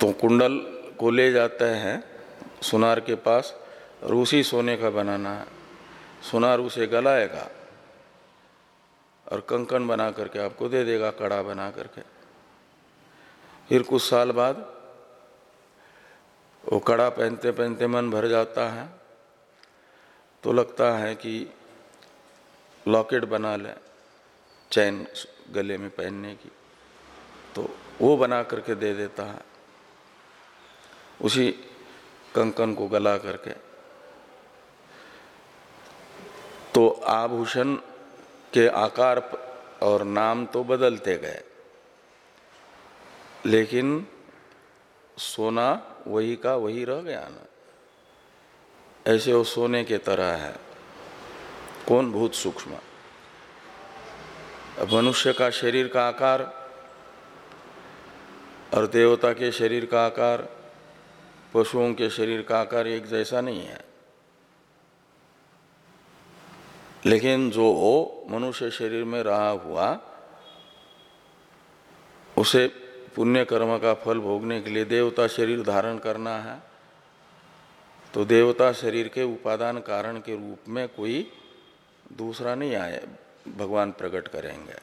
तो कुंडल को ले जाते हैं सुनार के पास, और उसी सोने का बनाना है। सुनार उसे गलाएगा, और कंकन बना करके आपको दे देगा, कड़ा बना करके। फिर कुछ साल बाद वो कड़ा पहनते पहनते मन भर जाता है। तो लगता है कि लॉकेट बना लें, चैन गले में पहनने की। तो वो बना करके दे देता है। उसी कंकन को गला करके। तो आभूषण के आकार और नाम तो बदलते गए। लेकिन सोना वही का वही रह गया ना। ऐसे वो सोने के तरह है। कौन भूत सूक्ष्म? मनुष्य का शरीर का आकार और देवता के शरीर का आकार, पशुओं के शरीर का आकार एक जैसा नहीं है। लेकिन जो मनुष्य शरीर में रहा हुआ, उसे पुण्य कर्म का फल भोगने के लिए देवता शरीर धारण करना है। तो देवता शरीर के उपादान कारण के रूप में कोई दूसरा नहीं आए, भगवान प्रकट करेंगे।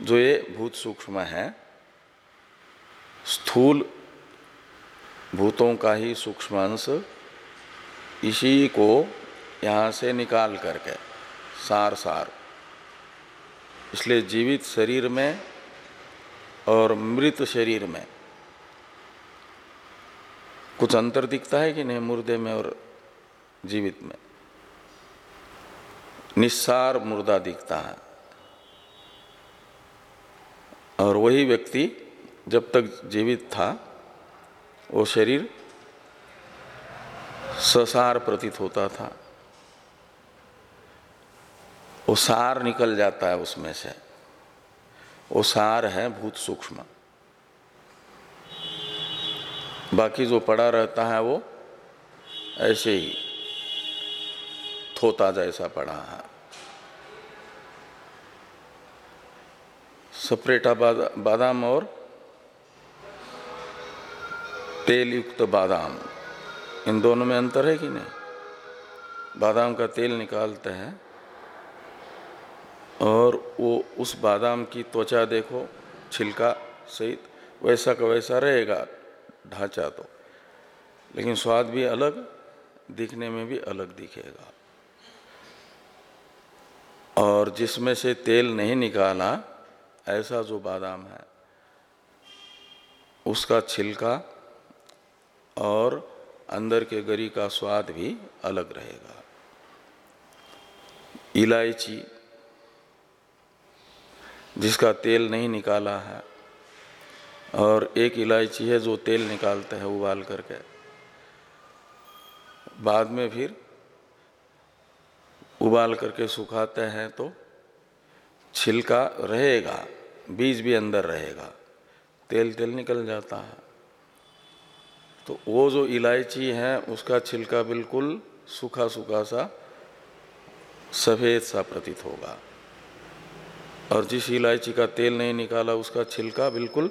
जो ये भूत सूक्ष्म है, स्थूल भूतों का ही सूक्ष्म अंश इसी को यहाँ से निकाल करके सार सार इसलिए जीवित शरीर में और मृत शरीर में कुछ अंतर दिखता है कि नहीं, मुर्दे में और जीवित में? निस्सार मुर्दा दिखता है। और वही व्यक्ति जब तक जीवित था, वो शरीर ससार प्रतीत होता था। वो सार निकल जाता है उसमें से। वो सार है भूत सूक्ष्म। बाकी जो पड़ा रहता है वो ऐसे ही, थोता जैसा पड़ा है। सपरेटा बादाम और तेल युक्त बादाम। इन दोनों में अंतर है कि नहीं? बादाम का तेल निकालते हैं और वो उस बादाम की त्वचा देखो, छिलका सहित वैसा का वैसा रहेगा ढांचा तो। लेकिन स्वाद भी अलग, दिखने में भी अलग दिखेगा। और जिसमें से तेल नहीं निकाला ऐसा जो बादाम है, उसका छिलका और अंदर के गरी का स्वाद भी अलग रहेगा। इलायची, जिसका तेल नहीं निकाला है, और एक इलायची है जो तेल निकालते हैं उबाल करके। बाद में फिर उबाल करके सुखाते हैं तो छिलका रहेगा, बीज भी अंदर रहेगा, तेल तेल निकल जाता है। तो वो जो इलायची है, उसका छिलका बिल्कुल सूखा सूखा सा, सफ़ेद सा प्रतीत होगा। और जिस इलायची का तेल नहीं निकाला, उसका छिलका बिल्कुल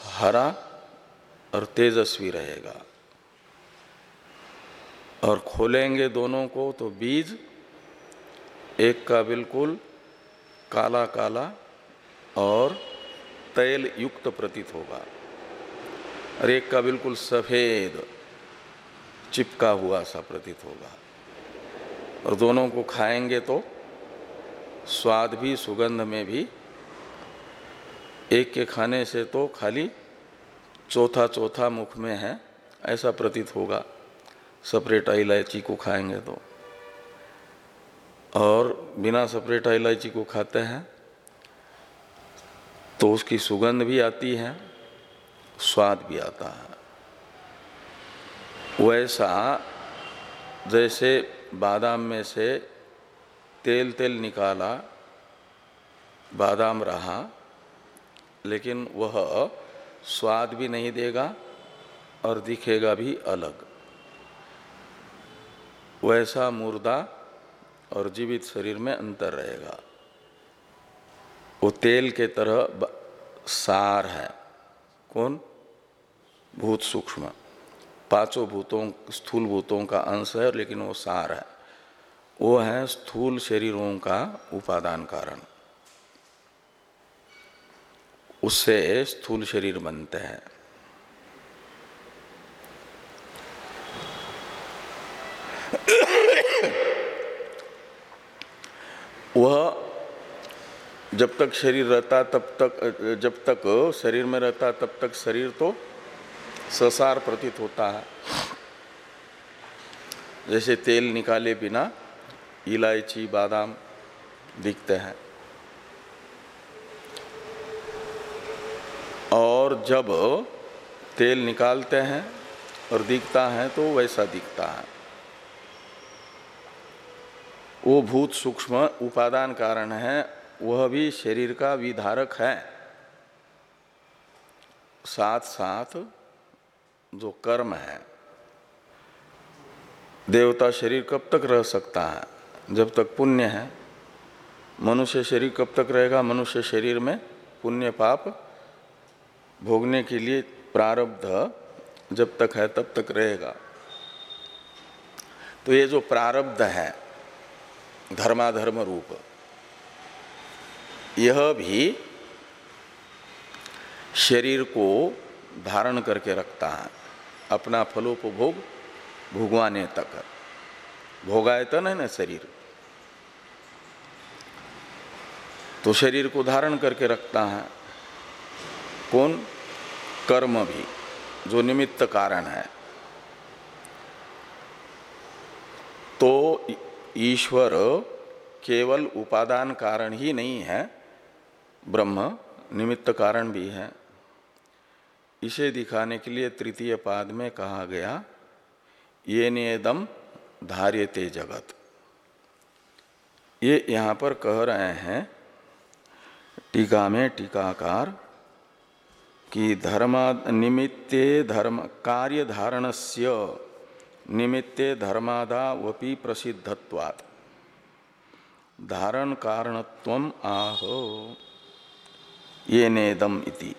हरा और तेजस्वी रहेगा। और खोलेंगे दोनों को तो बीज एक का बिल्कुल काला काला और तेल युक्त प्रतीत होगा। और एक का बिल्कुल सफ़ेद चिपका हुआ सा प्रतीत होगा। और दोनों को खाएँगे तो स्वाद भी, सुगंध में भी। एक के खाने से तो खाली चौथा चौथा मुख में है, ऐसा प्रतीत होगा। सपरेटा इलायची को खाएँगे तो। और बिना सपरेटा इलायची को खाते हैं तो उसकी सुगंध भी आती है, स्वाद भी आता है। वैसा जैसे बादाम में से तेल तेल निकाला, बादाम रहा, लेकिन वह स्वाद भी नहीं देगा और दिखेगा भी अलग। वैसा मुर्दा और जीवित शरीर में अंतर रहेगा। वो तेल के तरह सार है। कौन? भूत सूक्ष्म। पाँचों भूतों, स्थूल भूतों का अंश है, लेकिन वो सार है। वो है स्थूल शरीरों का उपादान कारण। उससे स्थूल शरीर बनते हैं वह जब तक शरीर रहता तब तक जब तक शरीर में रहता तब तक शरीर तो ससार प्रतीत होता है। जैसे तेल निकाले बिना इलायची, बादाम दिखते हैं। और जब तेल निकालते हैं और दिखता है तो वैसा दिखता है। वो भूत सूक्ष्म उपादान कारण है वह भी शरीर का विधारक है। साथ साथ जो कर्म है, देवता शरीर कब तक रह सकता है? जब तक पुण्य है। मनुष्य शरीर कब तक रहेगा? मनुष्य शरीर में पुण्य पाप भोगने के लिए प्रारब्ध जब तक है, तब तक रहेगा। तो ये जो प्रारब्ध है, धर्माधर्म रूप यह भी शरीर को धारण करके रखता है। अपना फलोपभोग भोगवाने तक। भोगायतन है ना शरीर। तो शरीर को धारण करके रखता है। कौन? कर्म भी, जो निमित्त कारण है। तो ईश्वर केवल उपादान कारण ही नहीं है ब्रह्म निमित्त कारण भी है। इसे दिखाने के लिए तृतीय पाद में कहा गया, ये नेदम धार्यते जगत। ये यहाँ पर कह रहे हैं, टीका में टीकाकार, कि धर्म निमित्ते धर्म कार्य धारण से निमित्ते धर्मादावपि प्रसिद्धत्वात्। धारण कारणत्वम आहो। ये नेदम इति।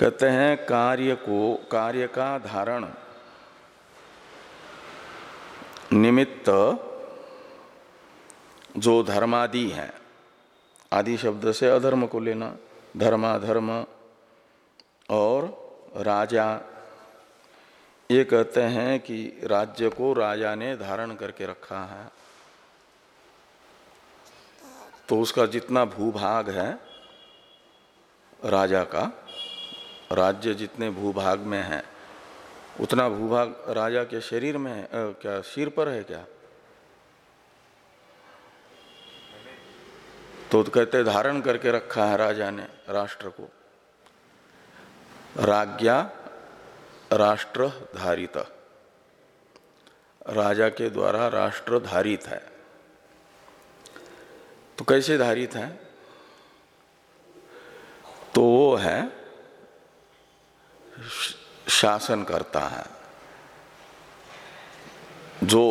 कहते हैं, कार्य को, कार्य का धारण। निमित्त जो धर्मादि है, आदि शब्द से अधर्म को लेना, धर्माधर्म और राजा, ये कहते हैं कि राज्य को राजा ने धारण करके रखा है। तो उसका जितना भूभाग है राजा का राज्य जितने भूभाग में है उतना भूभाग राजा के शरीर में है अ, क्या सिर पर है क्या? तो कहते धारण करके रखा है राजा ने राष्ट्र को। राज्ञा राष्ट्र धारित राजा के द्वारा राष्ट्र धारित है। तो कैसे धारित है? तो वो है, शासन करता है। जो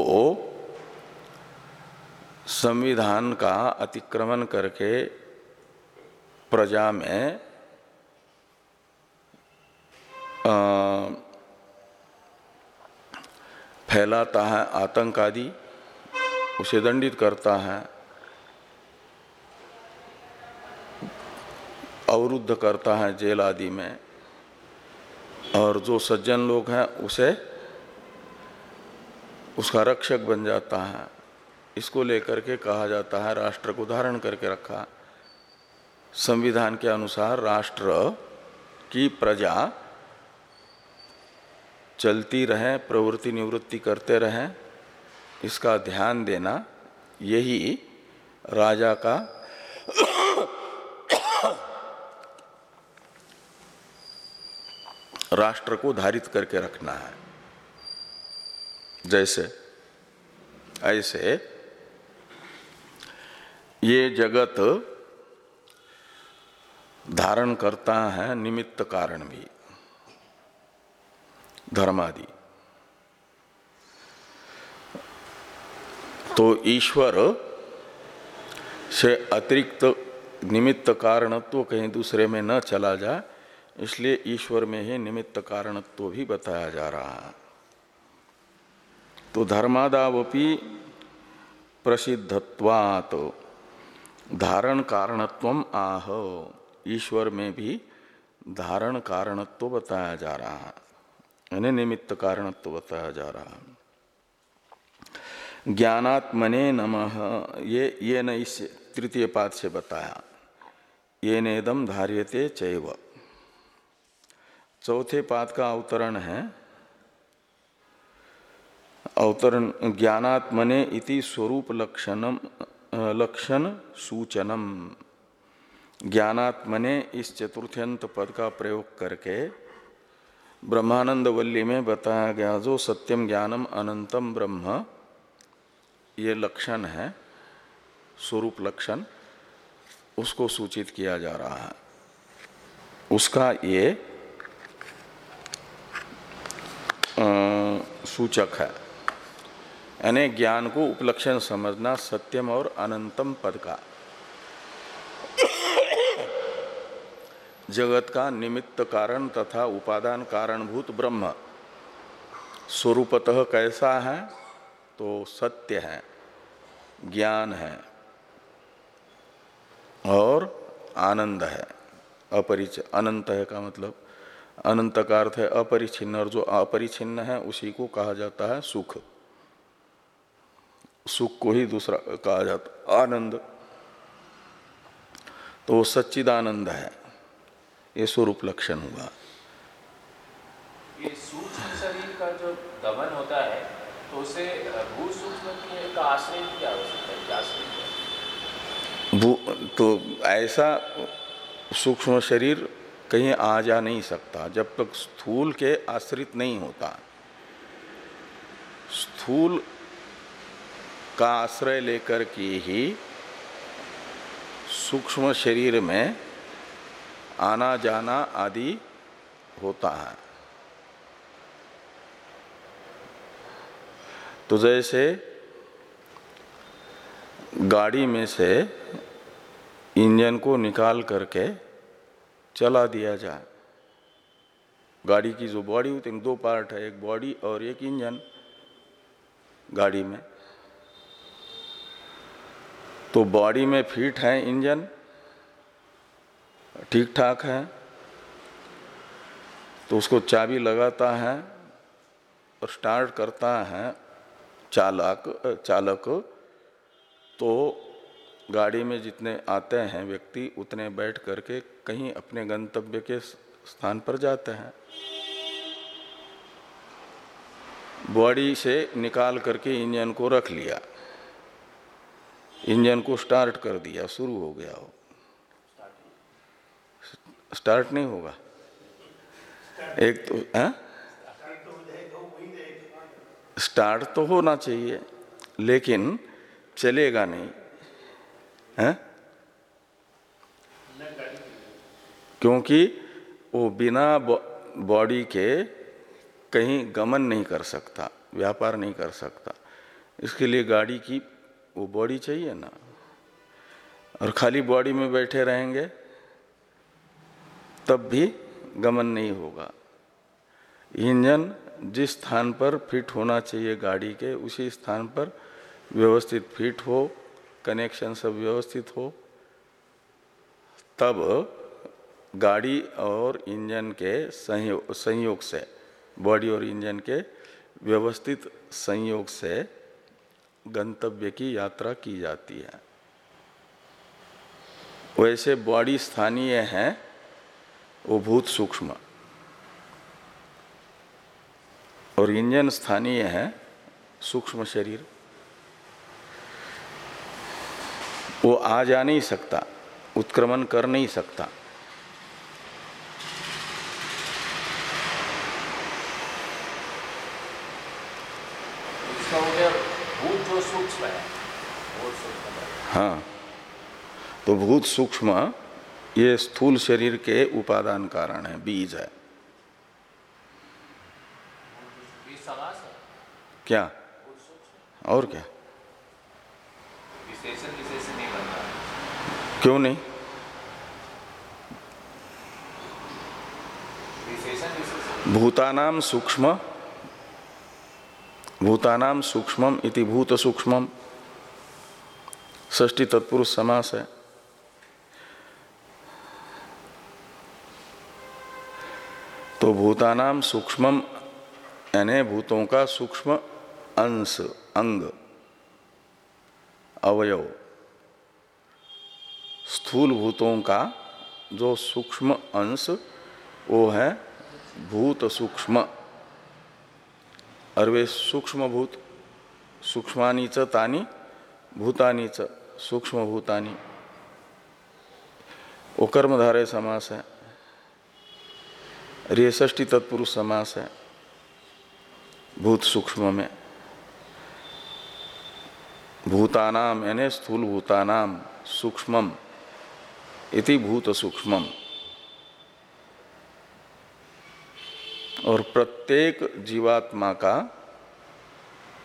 संविधान का अतिक्रमण करके प्रजा में फैलाता है आतंक आदि उसे दंडित करता है। अवरुद्ध करता है जेल आदि में। और जो सज्जन लोग हैं, उसे उसका रक्षक बन जाता है। इसको लेकर के कहा जाता है, राष्ट्र को धारण करके रखा। संविधान के अनुसार राष्ट्र की प्रजा चलती रहे, प्रवृत्ति निवृत्ति करते रहें। इसका ध्यान देना यही राजा का राष्ट्र को धारित करके रखना है। जैसे, ऐसे, ये जगत धारण करता है निमित्त कारण भी, धर्मादि। तो ईश्वर से अतिरिक्त निमित्त कारणत्व कहीं दूसरे में न चला जाए इसलिए ईश्वर में ही निमित्त कारणत्व भी बताया जा रहा है। तो धर्मादावपि प्रसिद्धत्वात्, धारण कारणत्व आह। ईश्वर में भी धारण कारणत्व बताया जा रहा है। यानी निमित्त कारणत्व बताया जा रहा है। ज्ञानात्मने नमः, ये ये न इस तृतीय पाद से बताया। ये नेदम धार्यते चैव। चौथे पाद का अवतरण है। अवतरण, ज्ञानात्मने इति स्वरूप लक्षणम लक्षण सूचनम। ज्ञानात्मने इस चतुर्थ्यंत पद का प्रयोग करके ब्रह्मानंद वल्ली में बताया गया जो सत्यम ज्ञानम अनंतम ब्रह्म, ये लक्षण है, स्वरूप लक्षण, उसको सूचित किया जा रहा है। उसका ये सूचक है। यानी ज्ञान को उपलक्षण समझना सत्यम और अनंतम पद का। जगत का निमित्त कारण तथा उपादान कारणभूत ब्रह्म। स्वरूपतः कैसा है तो सत्य है, ज्ञान है, और आनंद है अपरिचय अनंत है का मतलब। अनंत का अर्थ है अपरिछिन्न और जो अपरिछिन्न है उसी को कहा जाता है सुख। सुख को ही दूसरा कहा जाता आनंद। तो वो सच्चिदानंद है। ये स्वरूप लक्षण हुआ। ये सूक्ष्म शरीर का जो दमन होता है तो उसे भू सूक्ष्म का आश्रय की आवश्यकता है? भू तो ऐसा सूक्ष्म शरीर कहीं आ जा नहीं सकता, जब तक स्थूल के आश्रित नहीं होता। स्थूल का आश्रय लेकर के ही सूक्ष्म शरीर में आना जाना आदि होता है। तो जैसे गाड़ी में से इंजन को निकाल करके चला दिया जाए। गाड़ी की जो बॉडी होती है, दो पार्ट है, एक बॉडी और एक इंजन गाड़ी में। तो बॉडी में फिट है इंजन ठीक ठाक है तो उसको चाबी लगाता है और स्टार्ट करता है चालक चालक तो गाड़ी में जितने आते हैं व्यक्ति, उतने बैठ करके कहीं अपने गंतव्य के स्थान पर जाते हैं। बॉडी से निकाल करके इंजन को रख लिया। इंजन को स्टार्ट कर दिया, शुरू हो गया हो स्टार्ट नहीं होगा? एक तो है? स्टार्ट तो होना चाहिए, लेकिन चलेगा नहीं। है? क्योंकि वो बिना बॉडी के कहीं गमन नहीं कर सकता, व्यापार नहीं कर सकता। इसके लिए गाड़ी की वो बॉडी चाहिए ना। और खाली बॉडी में बैठे रहेंगे, तब भी गमन नहीं होगा। इंजन जिस स्थान पर फिट होना चाहिए गाड़ी के, उसी स्थान पर व्यवस्थित फिट हो कनेक्शन सब व्यवस्थित हो, तब गाड़ी और इंजन के संयोग संयोग से, बॉडी और इंजन के व्यवस्थित संयोग से गंतव्य की यात्रा की जाती है। वैसे बॉडी स्थानीय है, वो भूत सूक्ष्म। और इंजन स्थानीय है, सूक्ष्म शरीर। वो आ जा नहीं सकता उत्क्रमण कर नहीं सकता। हो तो भूत सूक्ष्म ये स्थूल शरीर के उपादान कारण है बीज है। है? क्या? और क्या विशेषण विशेष नहीं बनता क्यों नहीं? भूतानाम सूक्ष्म भूतानाम सूक्ष्मम इति भूत सूक्ष्मम। षष्टी तत्पुरुष समास है। तो भूतानाम सूक्ष्मम, यानी भूतों का सूक्ष्म अंश, अंग, अवयव। स्थूल भूतों का जो सूक्ष्म अंश, वो है भूत सूक्ष्म। और वे सूक्ष्म भूत, सूक्ष्मानी च तानी, भूतानी च सूक्ष्म भूतानी। वो कर्मधारय समास है। और तत्पुरुष समास है, भूत सूक्ष्म में। भूतानाम यानी स्थूल भूतानाम सूक्ष्मम। इति भूत सूक्ष्मम। और प्रत्येक जीवात्मा का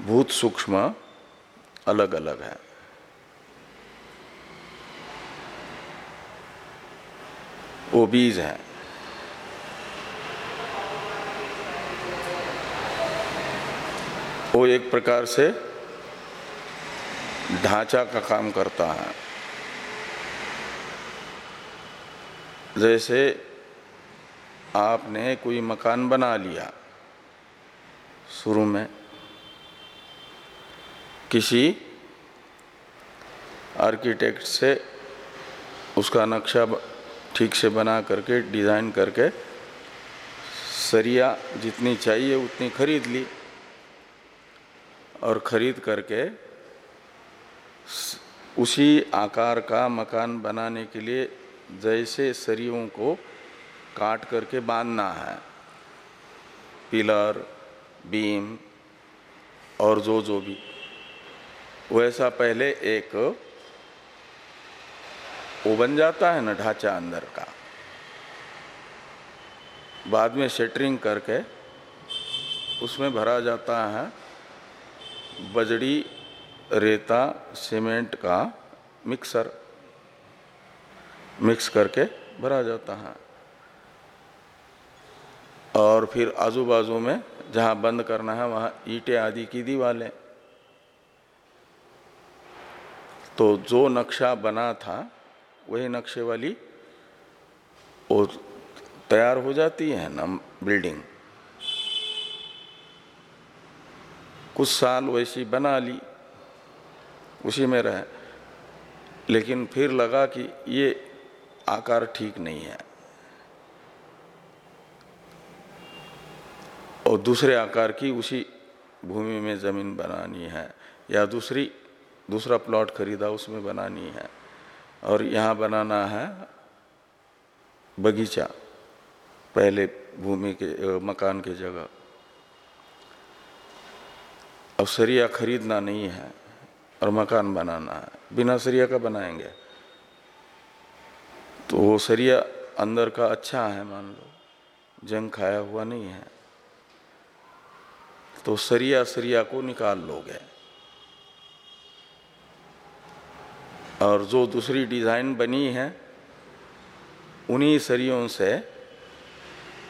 भूत सूक्ष्म अलग अलग है। वो बीज है। वो एक प्रकार से ढांचा का काम करता है। जैसे आपने कोई मकान बना लिया शुरू में, किसी आर्किटेक्ट से उसका नक्शा ठीक से बना करके, डिज़ाइन करके, सरिया जितनी चाहिए उतनी खरीद ली और खरीद करके उसी आकार का मकान बनाने के लिए जैसे सरियों को काट करके बांधना है। पिलर, बीम और जो जो भी। वैसा पहले एक वो बन जाता है ना ढांचा अंदर का। बाद में शटरिंग करके उसमें भरा जाता है बजड़ी रेता सीमेंट का मिक्सर मिक्स करके भरा जाता है। और फिर आजू बाजू में जहाँ बंद करना है, वहाँ ईंटें आदि की दीवारें तो जो नक्शा बना था, वही नक्शे वाली वो तैयार हो जाती है ना बिल्डिंग। कुछ साल वैसी बना ली, उसी में रहे। लेकिन फिर लगा कि ये आकार ठीक नहीं है। और दूसरे आकार की उसी भूमि में ज़मीन बनानी है, या दूसरी, दूसरा प्लॉट खरीदा उसमें बनानी है। और यहाँ बनाना है बगीचा, पहले भूमि के मकान के जगह। अब सरिया खरीदना नहीं है और मकान बनाना है। बिना सरिया का बनाएँगे? तो वो सरिया अंदर का अच्छा है, मान लो। जंग खाया हुआ नहीं है। तो सरिया सरिया को निकाल लोगे। और जो दूसरी डिज़ाइन बनी है, उन्हीं सरियों से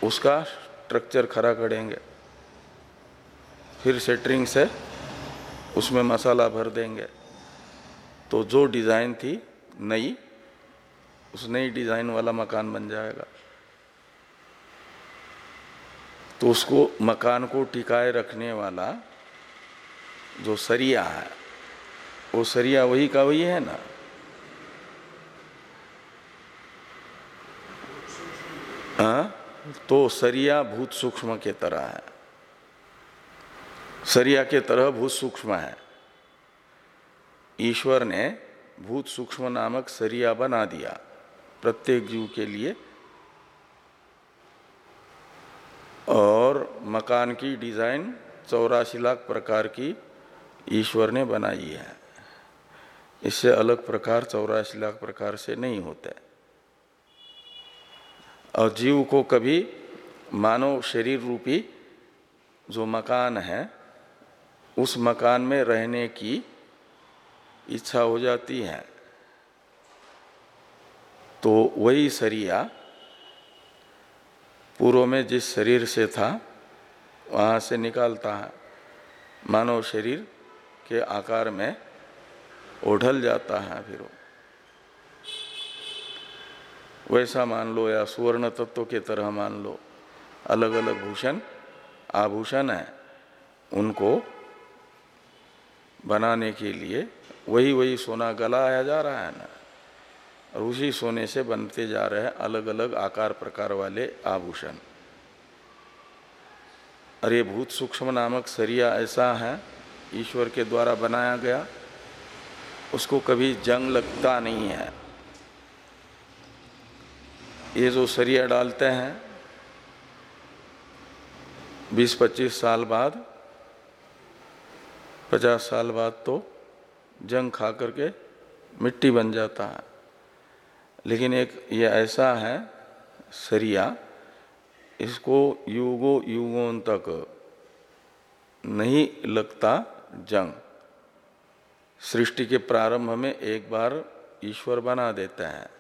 उसका स्ट्रक्चर खड़ा करेंगे। फिर सेटरिंग से उसमें मसाला भर देंगे। तो जो डिज़ाइन थी, नई उस नई डिज़ाइन वाला मकान बन जाएगा। तो उसको मकान को टिकाए रखने वाला जो सरिया है, वो सरिया वही का वही है ना? हाँ? तो सरिया भूत सूक्ष्म के तरह है। सरिया के तरह भूत सूक्ष्म है। ईश्वर ने भूत सूक्ष्म नामक सरिया बना दिया। प्रत्येक जीव के लिए और मकान की डिज़ाइन चौरासी लाख प्रकार की ईश्वर ने बनाई है। इससे अलग प्रकार चौरासी लाख प्रकार से नहीं होते। और जीव को कभी मानव शरीर रूपी जो मकान है, उस मकान में रहने की इच्छा हो जाती है। तो वही सरिया पूर्व में जिस शरीर से था, वहाँ से निकालता है। मानव शरीर के आकार में ओढ़ल जाता है फिर वैसा मान लो या सुवर्ण तत्व के तरह मान लो। अलग अलग भूषण, आभूषण है उनको बनाने के लिए। वही वही सोना गलाया जा रहा है ना। और उसी सोने से बनते जा रहे हैं अलग अलग आकार प्रकार वाले आभूषण। ये भूत सूक्ष्म नामक सरिया ऐसा है, ईश्वर के द्वारा बनाया गया। उसको कभी जंग लगता नहीं है। ये जो सरिया डालते हैं 20-25 साल बाद 50 साल बाद तो जंग खा करके मिट्टी बन जाता है। लेकिन एक ये ऐसा है, सरिया, इसको युगो युगों तक नहीं लगता जंग। सृष्टि के प्रारंभ में एक बार ईश्वर बना देते हैं।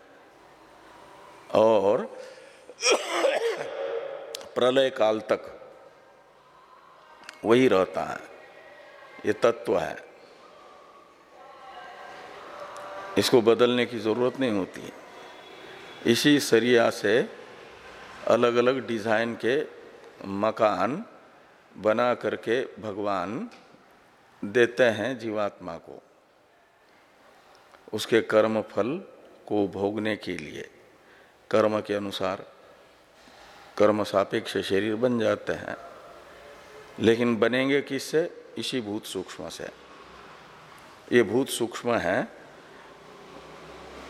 और प्रलय काल तक वही रहता है। ये तत्व है। इसको बदलने की ज़रूरत नहीं होती। इसी सरिया से अलग अलग डिज़ाइन के मकान बना करके भगवान देते हैं जीवात्मा को। उसके कर्म फल को भोगने के लिए, कर्म के अनुसार कर्म सापेक्ष शरीर बन जाते हैं। लेकिन बनेंगे किससे? इसी भूत सूक्ष्म से। ये भूत सूक्ष्म है,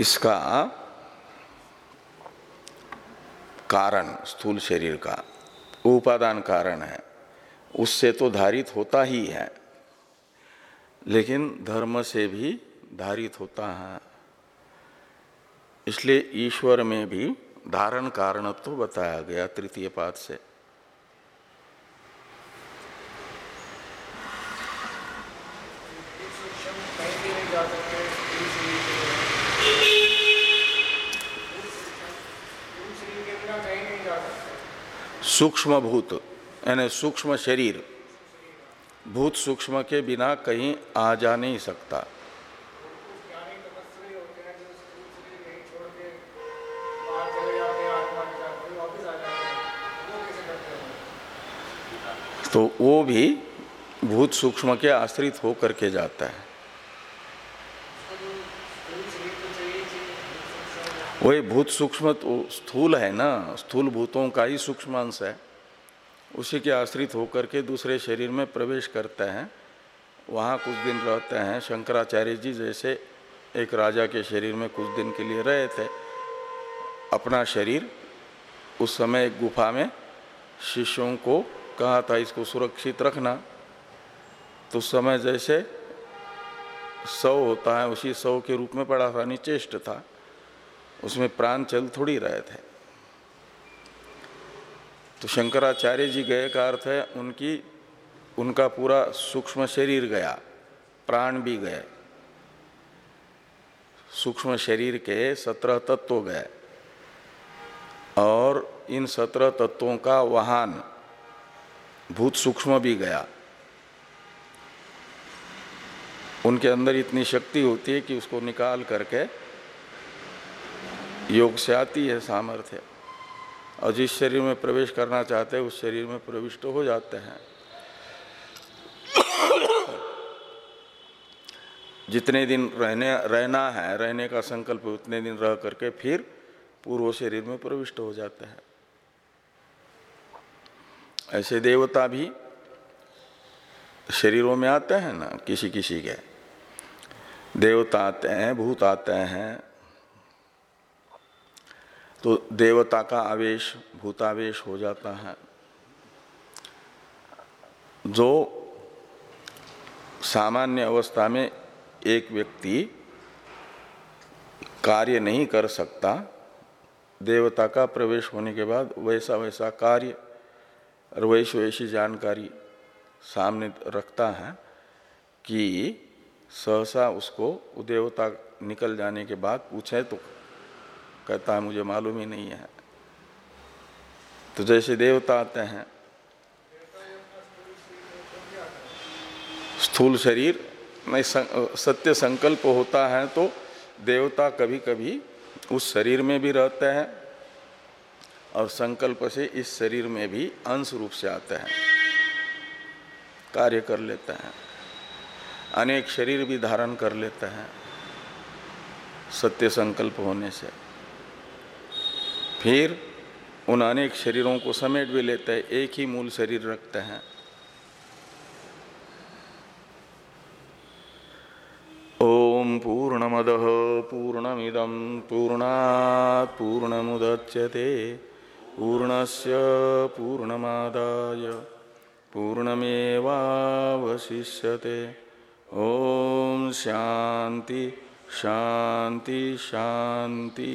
इसका कारण, स्थूल शरीर का, उपादान कारण है। उससे तो धारित होता ही है, लेकिन धर्म से भी धारित होता है। इसलिए ईश्वर में भी धारण कारणत्व तो बताया गया तृतीय पाद से। सूक्ष्म भूत यानी सूक्ष्म शरीर, भूत सूक्ष्म के बिना कहीं आ जा नहीं सकता। तो वो भी भूत सूक्ष्म के आश्रित हो करके जाता है। वही भूत सूक्ष्म तो स्थूल है ना, स्थूल भूतों का ही सूक्ष्म अंश है। उसी के आश्रित होकर के दूसरे शरीर में प्रवेश करते हैं। वहाँ कुछ दिन रहते हैं। शंकराचार्य जी जैसे एक राजा के शरीर में कुछ दिन के लिए रहे थे। अपना शरीर उस समय एक गुफा में शिष्यों को कहा था, इसको सुरक्षित रखना। तो उस समय जैसे सौ होता है, उसी सौ के रूप में पड़ा था, निचेष्ट था। उसमें प्राण चल थोड़ी रहे थे। तो शंकराचार्य जी गए का अर्थ है, उनकी, उनका पूरा सूक्ष्म शरीर गया, प्राण भी गए। सूक्ष्म शरीर के सत्रह तत्व गए। और इन सत्रह तत्वों का वाहन, भूत सूक्ष्म भी गया। उनके अंदर इतनी शक्ति होती है कि उसको निकाल करके योग से आती है सामर्थ्य। और जिस शरीर में प्रवेश करना चाहते हैं, उस शरीर में प्रविष्ट हो जाते हैं। जितने दिन रहने, रहना है, रहने का संकल्प उतने दिन रह करके फिर पूर्व शरीर में प्रविष्ट हो जाते हैं। ऐसे देवता भी शरीरों में आते हैं ना किसी किसी के। देवता आते हैं, भूत आते हैं तो देवता का आवेश, भूतावेश हो जाता है। जो सामान्य अवस्था में एक व्यक्ति कार्य नहीं कर सकता, देवता का प्रवेश होने के बाद वैसा वैसा कार्य और वैसी वैसी जानकारी सामने रखता है कि सहसा उसको देवता निकल जाने के बाद पूछे तो कहता है, मुझे मालूम ही नहीं है। तो जैसे देवता आते हैं, स्थूल शरीर में सत्य संकल्प होता है तो देवता कभी कभी उस शरीर में भी रहते हैं और संकल्प से इस शरीर में भी अंश रूप से आते हैं, कार्य कर लेते हैं, अनेक शरीर भी धारण कर लेते हैं, सत्य संकल्प होने से। फिर उन अनेक शरीरों को समेट भी लेते हैं, एक ही मूल शरीर रखते हैं। ओम पूर्णमद पूर्णमिदम पूर्णात् पूर्णमुदच्यते, पूर्णस्य पूर्णमादाय, पूर्णमेवावशिष्यते। ओम शांति शांति शांति